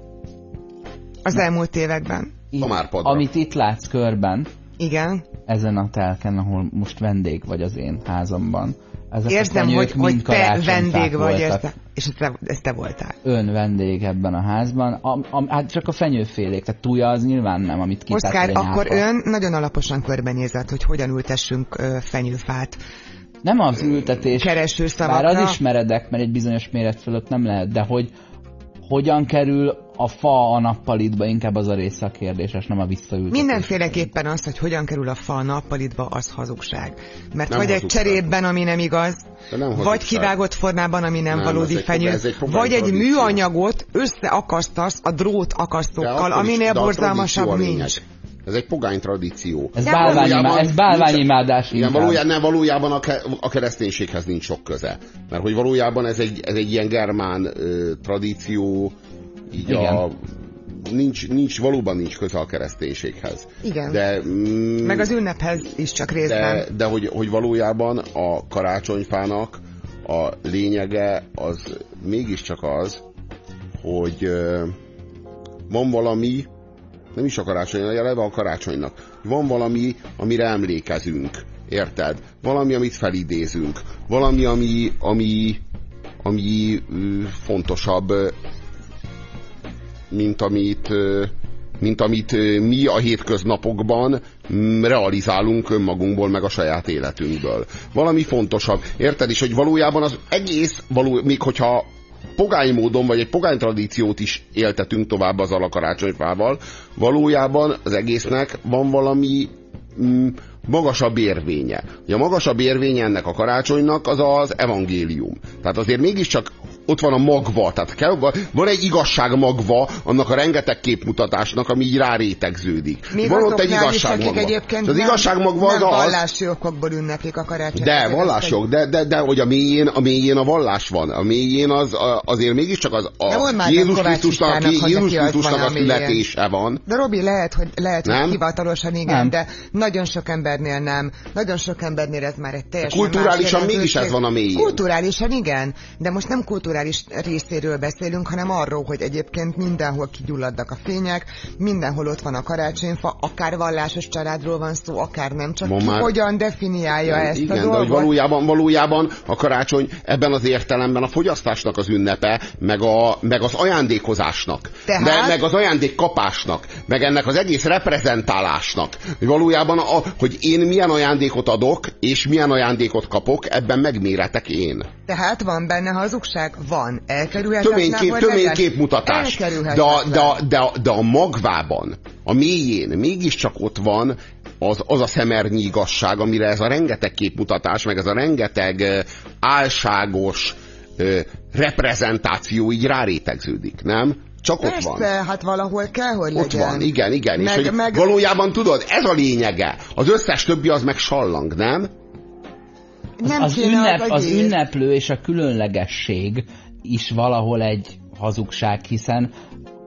Az elmúlt években. Itt- Tamárpadra. Amit itt látsz körben, Igen. ezen a telken, ahol most vendég vagy az én házamban. Ezek fenyők hogy, mind hogy te vendég vagy, voltak. és te, ez te voltál. Ön vendég ebben a házban. A, a, hát csak a fenyőfélék, tehát túlja az nyilván nem, amit kitett Oszkár, akkor ön nagyon alaposan körbenézett, hogy hogyan ültessünk ö, fenyőfát. Nem az ültetés, Kereső bár szavakra. az is meredek, mert egy bizonyos méret fölött nem lehet, de hogy hogyan kerül a fa a nappalitba, inkább az a része a kérdéses, nem a visszaültetés. Mindenféleképpen az, hogy hogyan kerül a fa a nappalitba, az hazugság. Mert Nem vagy egy cserépben, ami nem igaz, De nem vagy kivágott formában, ami nem, Nem, valódi egy- fenyő, egy vagy egy műanyagot összeakasztasz a drót akasztókkal, aminél borzalmasabb nincs. lényeg. Ez egy pogány tradíció. Ez bálványimá, ez bálványimádás Igen, valójában, nem, valójában a, ke, a kereszténységhez nincs sok köze. Mert hogy valójában ez egy, ez egy ilyen germán ö, tradíció, így Igen. a, nincs, nincs, valóban nincs köze a kereszténységhez. Igen. De, mm, Meg az ünnephez is csak részben. de, de hogy, hogy valójában a karácsonyfának a lényege az mégiscsak az, hogy ö, van valami, nem is a karácsony, eleve a karácsonynak, van valami, amire emlékezünk, érted? Valami, amit felidézünk, valami, ami, ami, ami fontosabb, mint amit, mint amit mi a hétköznapokban realizálunk önmagunkból, meg a saját életünkből. Valami fontosabb. Érted? És hogy valójában az egész, való, még hogyha pogány módon, vagy egy pogány tradíciót is éltetünk tovább az alakarácsonyfával, valójában az egésznek van valami mm, magasabb érvénye. A magasabb érvénye ennek a karácsonynak az az evangélium. Tehát azért mégiscsak ott van a magva, tehát kell, van egy igazság magva annak a rengeteg képmutatásnak, ami így rárétegződik. Még van ott egy igazság magva. egyébként az nem, igazság magva az nem vallási okokból ünneplik a karácsonyt. de, vallásjog, de, de, de hogy a mélyén, a mélyén a vallás van. A mélyén az, a, azért mégiscsak az a Jézus Krisztusnak, hogy Jézus Krisztusnak a születése van. De Robi, lehet, hogy, lehet, Nem? hogy hivatalosan igen, Nem. de nagyon sok embernél nem. Nagyon sok embernél ez már egy teljesen Kulturálisan mégis ez van a mélyén. Kulturálisan igen, de most nem kulturális részéről beszélünk, hanem arról, hogy egyébként mindenhol kigyulladnak a fények, mindenhol ott van a karácsonyfa, akár vallásos családról van szó, akár nem, csak Ma ki már- hogyan definiálja ezt Igen, a de hogy valójában, valójában a karácsony ebben az értelemben a fogyasztásnak az ünnepe, meg, a, meg az ajándékozásnak, Tehát? de, meg az ajándékkapásnak, meg ennek az egész reprezentálásnak. Hogy valójában, a, hogy én milyen ajándékot adok, és milyen ajándékot kapok, ebben megméretek én. Tehát van benne hazugság? Van. Elkerülhetetlen, Tömény, képmutatás. De de, de, de a magvában, a mélyén mégiscsak ott van az, az a szemernyi igazság, amire ez a rengeteg képmutatás, meg ez a rengeteg álságos ö, reprezentáció így rárétegződik, nem? Csak ott van. Persze, hát valahol kell, hogy Ott legyen. van, igen, igen. Meg, és hogy meg, valójában tudod, ez a lényege. Az összes többi az meg sallang, nem? Nem az, kéne ünnep, az, az ünneplő és a különlegesség is valahol egy hazugság, hiszen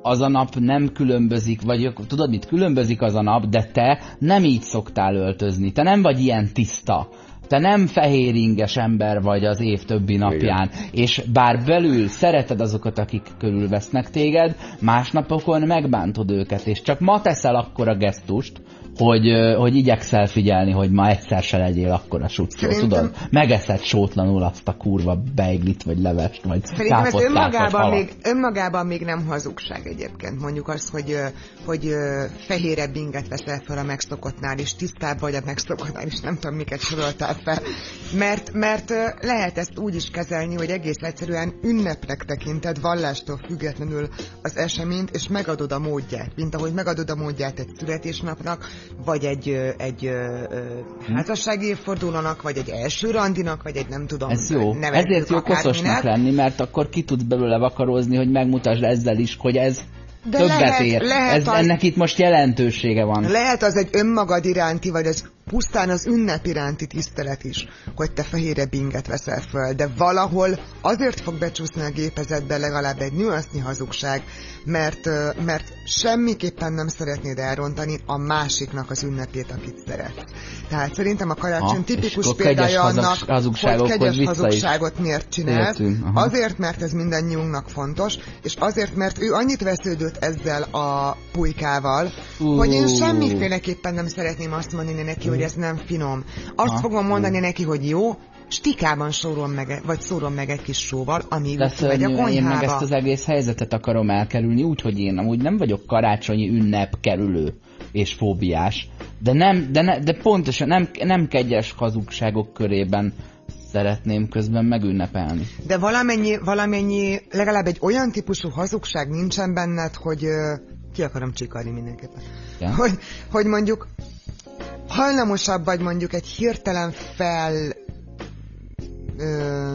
az a nap nem különbözik, vagy tudod mit, különbözik az a nap, de te nem így szoktál öltözni, te nem vagy ilyen tiszta. Te nem fehéringes ember vagy az év többi napján, és bár belül szereted azokat, akik körülvesznek téged, másnapokon megbántod őket, és csak ma teszel akkora gesztust, hogy, hogy igyekszel figyelni, hogy ma egyszer se legyél akkora succó, Szerintem- tudod? Megeszed sótlanul azt a kurva beiglit, vagy levest, vagy Szerintem ez önmagában még, önmagában még nem hazugság egyébként. Mondjuk az, hogy, hogy fehérebb inget veszel fel a megszokottnál, és tisztább vagy a megszokottnál, és nem tudom, miket soroltál fel. Mert, mert lehet ezt úgy is kezelni, hogy egész egyszerűen ünnepnek tekinted vallástól függetlenül az eseményt, és megadod a módját, mint ahogy megadod a módját egy születésnapnak, vagy egy, egy ö, házassági évfordulónak, vagy egy első randinak, vagy egy nem tudom. Ez jó. Ezért jó koszosnak lenni, mert akkor ki tudsz belőle vakarózni, hogy megmutasd ezzel is, hogy ez De többet lehet, ér. Lehet Ez, az, ennek itt most jelentősége van. Lehet az egy önmagad iránti, vagy az pusztán az ünnep iránti tisztelet is, hogy te fehére binget veszel föl, de valahol azért fog becsúszni a gépezetbe legalább egy nüansznyi hazugság, mert, mert semmiképpen nem szeretnéd elrontani a másiknak az ünnepét, akit szeret. Tehát szerintem a karácsony ha, tipikus példája annak, hogy kegyes hazugságot miért csinál. Azért, mert ez mindannyiunknak fontos, és azért, mert ő annyit vesződött ezzel a pulykával, uh. hogy én semmiféleképpen nem szeretném azt mondani neki, hogy ez nem finom. Azt ha. fogom mondani neki, hogy jó, stikában sórom meg, vagy szórom meg egy kis sóval, amíg megy a konyhába. Én meg ezt az egész helyzetet akarom elkerülni, úgy, hogy én amúgy nem vagyok karácsonyi ünnep kerülő és fóbiás, de, nem, de, ne, de pontosan nem, nem kegyes hazugságok körében szeretném közben megünnepelni. De valamennyi, valamennyi, legalább egy olyan típusú hazugság nincsen benned, hogy ki akarom csikarni mindenképpen. Ja. Hogy, hogy mondjuk hajlamosabb vagy mondjuk egy hirtelen fel ö,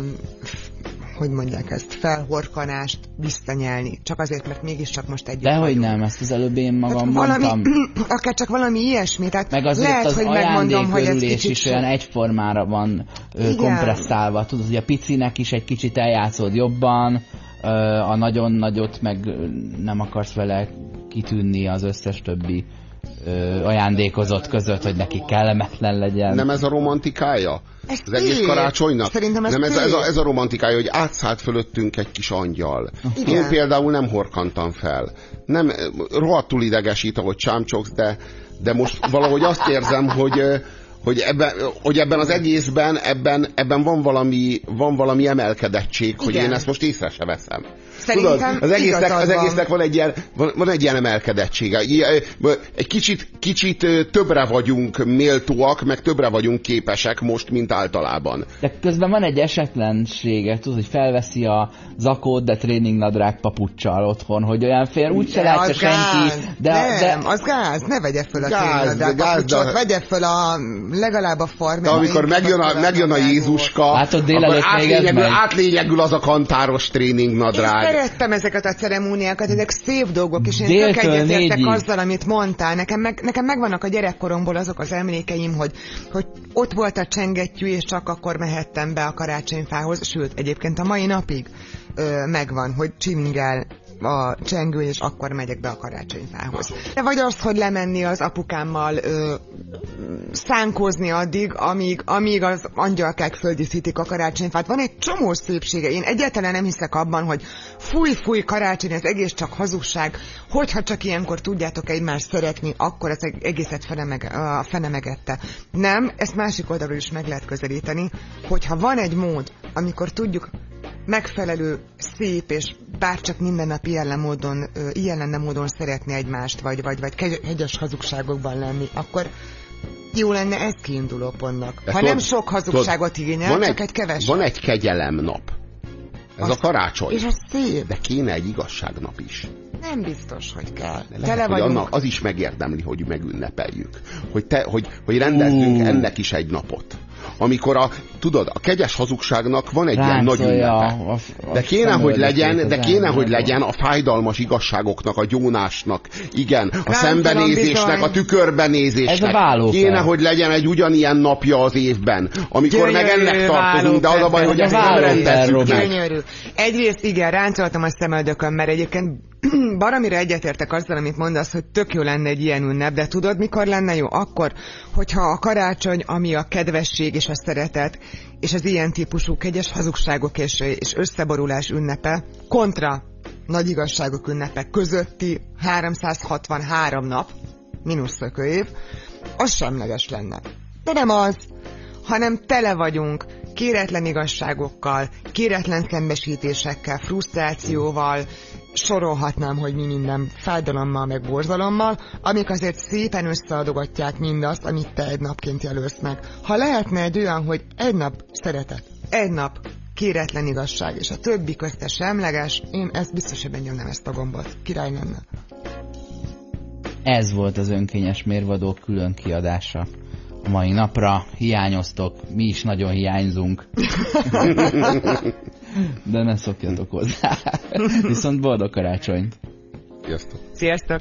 hogy mondják ezt, felhorkanást visszanyelni. Csak azért, mert mégiscsak most együtt Dehogy vagyunk. nem, ezt az előbb én magam hát valami, mondtam. Akár csak valami ilyesmi. Tehát Meg azért lehet, az hogy megmondom, hogy ez kicsit is olyan egyformára van Igen. kompresszálva. Tudod, hogy a picinek is egy kicsit eljátszod jobban, a nagyon nagyot meg nem akarsz vele kitűnni az összes többi ajándékozott között, hogy neki kellemetlen legyen. Nem ez a romantikája? Ez az egész karácsonynak? Szerintem ez nem ez, ez, a, ez a romantikája, hogy átszállt fölöttünk egy kis angyal. Igen. Én például nem horkantam fel. Nem, rohadtul idegesít, ahogy csámcsogsz, de, de most valahogy azt érzem, hogy hogy ebben, hogy ebben az egészben ebben, ebben van, valami, van valami emelkedettség, Igen. hogy én ezt most észre se veszem. Tudod, az egésznek, az egésznek van egy ilyen, van, van egy ilyen emelkedettsége. Egy kicsit, kicsit többre vagyunk méltóak, meg többre vagyunk képesek most, mint általában. De közben van egy esetlensége, tudod, hogy felveszi a zakót, de tréningnadrág papucsal otthon, hogy olyan fél úgy se látja senki. De, nem, de... az gáz, ne vegye föl a tréningnadrág papucsot, de... vegye föl a legalább a. De amikor megjön a, megjön a Jézuska, Látod, akkor átlényegül, átlényegül az a kantáros tréningnadrág szerettem ezeket a ceremóniákat, ezek szép dolgok, és én tök egyetértek azzal, amit mondtál. Nekem, meg, nekem megvannak a gyerekkoromból azok az emlékeim, hogy, hogy ott volt a csengettyű, és csak akkor mehettem be a karácsonyfához, sőt, egyébként a mai napig ö, megvan, hogy csingel a csengő, és akkor megyek be a karácsonyfához. De vagy azt, hogy lemenni az apukámmal ö, szánkozni addig, amíg, amíg az angyalkák földíszítik a karácsonyfát. Van egy csomó szépsége. Én egyáltalán nem hiszek abban, hogy fúj, fúj, karácsony, ez egész csak hazugság. Hogyha csak ilyenkor tudjátok egymást szeretni, akkor az egészet fene meg, a fene. Nem, ezt másik oldalról is meg lehet közelíteni, hogyha van egy mód, amikor tudjuk megfelelő, szép és bárcsak mindennapi ilyen módon, ilyen lenne módon szeretni egymást, vagy, vagy, vagy hegyes hazugságokban lenni, akkor jó lenne ez kiinduló pontnak. De ha tudod, nem sok hazugságot tudod, igényel, van csak egy, egy keves. Van egy kegyelem nap. Ez Azt, a karácsony. És ez szép. De kéne egy igazságnap is. Nem biztos, hogy kell. Lehet, Tele hogy annak az is megérdemli, hogy megünnepeljük. Hogy, te, hogy, hogy rendezzünk uh. ennek is egy napot amikor a, tudod, a kegyes hazugságnak van egy ilyen nagy ünnepe. De kéne, hogy legyen, de kéne, hogy legyen a fájdalmas igazságoknak, a gyónásnak, igen, a szembenézésnek, a tükörbenézésnek. Kéne, hogy legyen egy ugyanilyen napja az évben, amikor meg ennek tartozunk, de az a baj, hogy ezt nem rendezzük meg. Egyrészt igen, ráncoltam a szemöldökön, mert egyébként baramire egyetértek azzal, amit mondasz, hogy tök jó lenne egy ilyen ünnep, de tudod, mikor lenne jó? Akkor, hogyha a karácsony, ami a kedvesség és a szeretet, és az ilyen típusú kegyes hazugságok és, és összeborulás ünnepe, kontra nagy igazságok ünnepe közötti 363 nap, mínusz év, az semleges lenne. De nem az, hanem tele vagyunk kéretlen igazságokkal, kéretlen szembesítésekkel, frusztrációval, sorolhatnám, hogy mi minden fájdalommal, meg borzalommal, amik azért szépen összeadogatják mindazt, amit te egy napként jelölsz meg. Ha lehetne egy olyan, hogy egy nap szeretet, egy nap kéretlen igazság, és a többi közte semleges, én ezt biztos, hogy benyomnám ezt a gombot. Király lenne. Ez volt az önkényes mérvadó külön kiadása a mai napra. Hiányoztok, mi is nagyon hiányzunk. De ne szokjatok hozzá. Viszont boldog karácsonyt! Sziasztok! Sziasztok!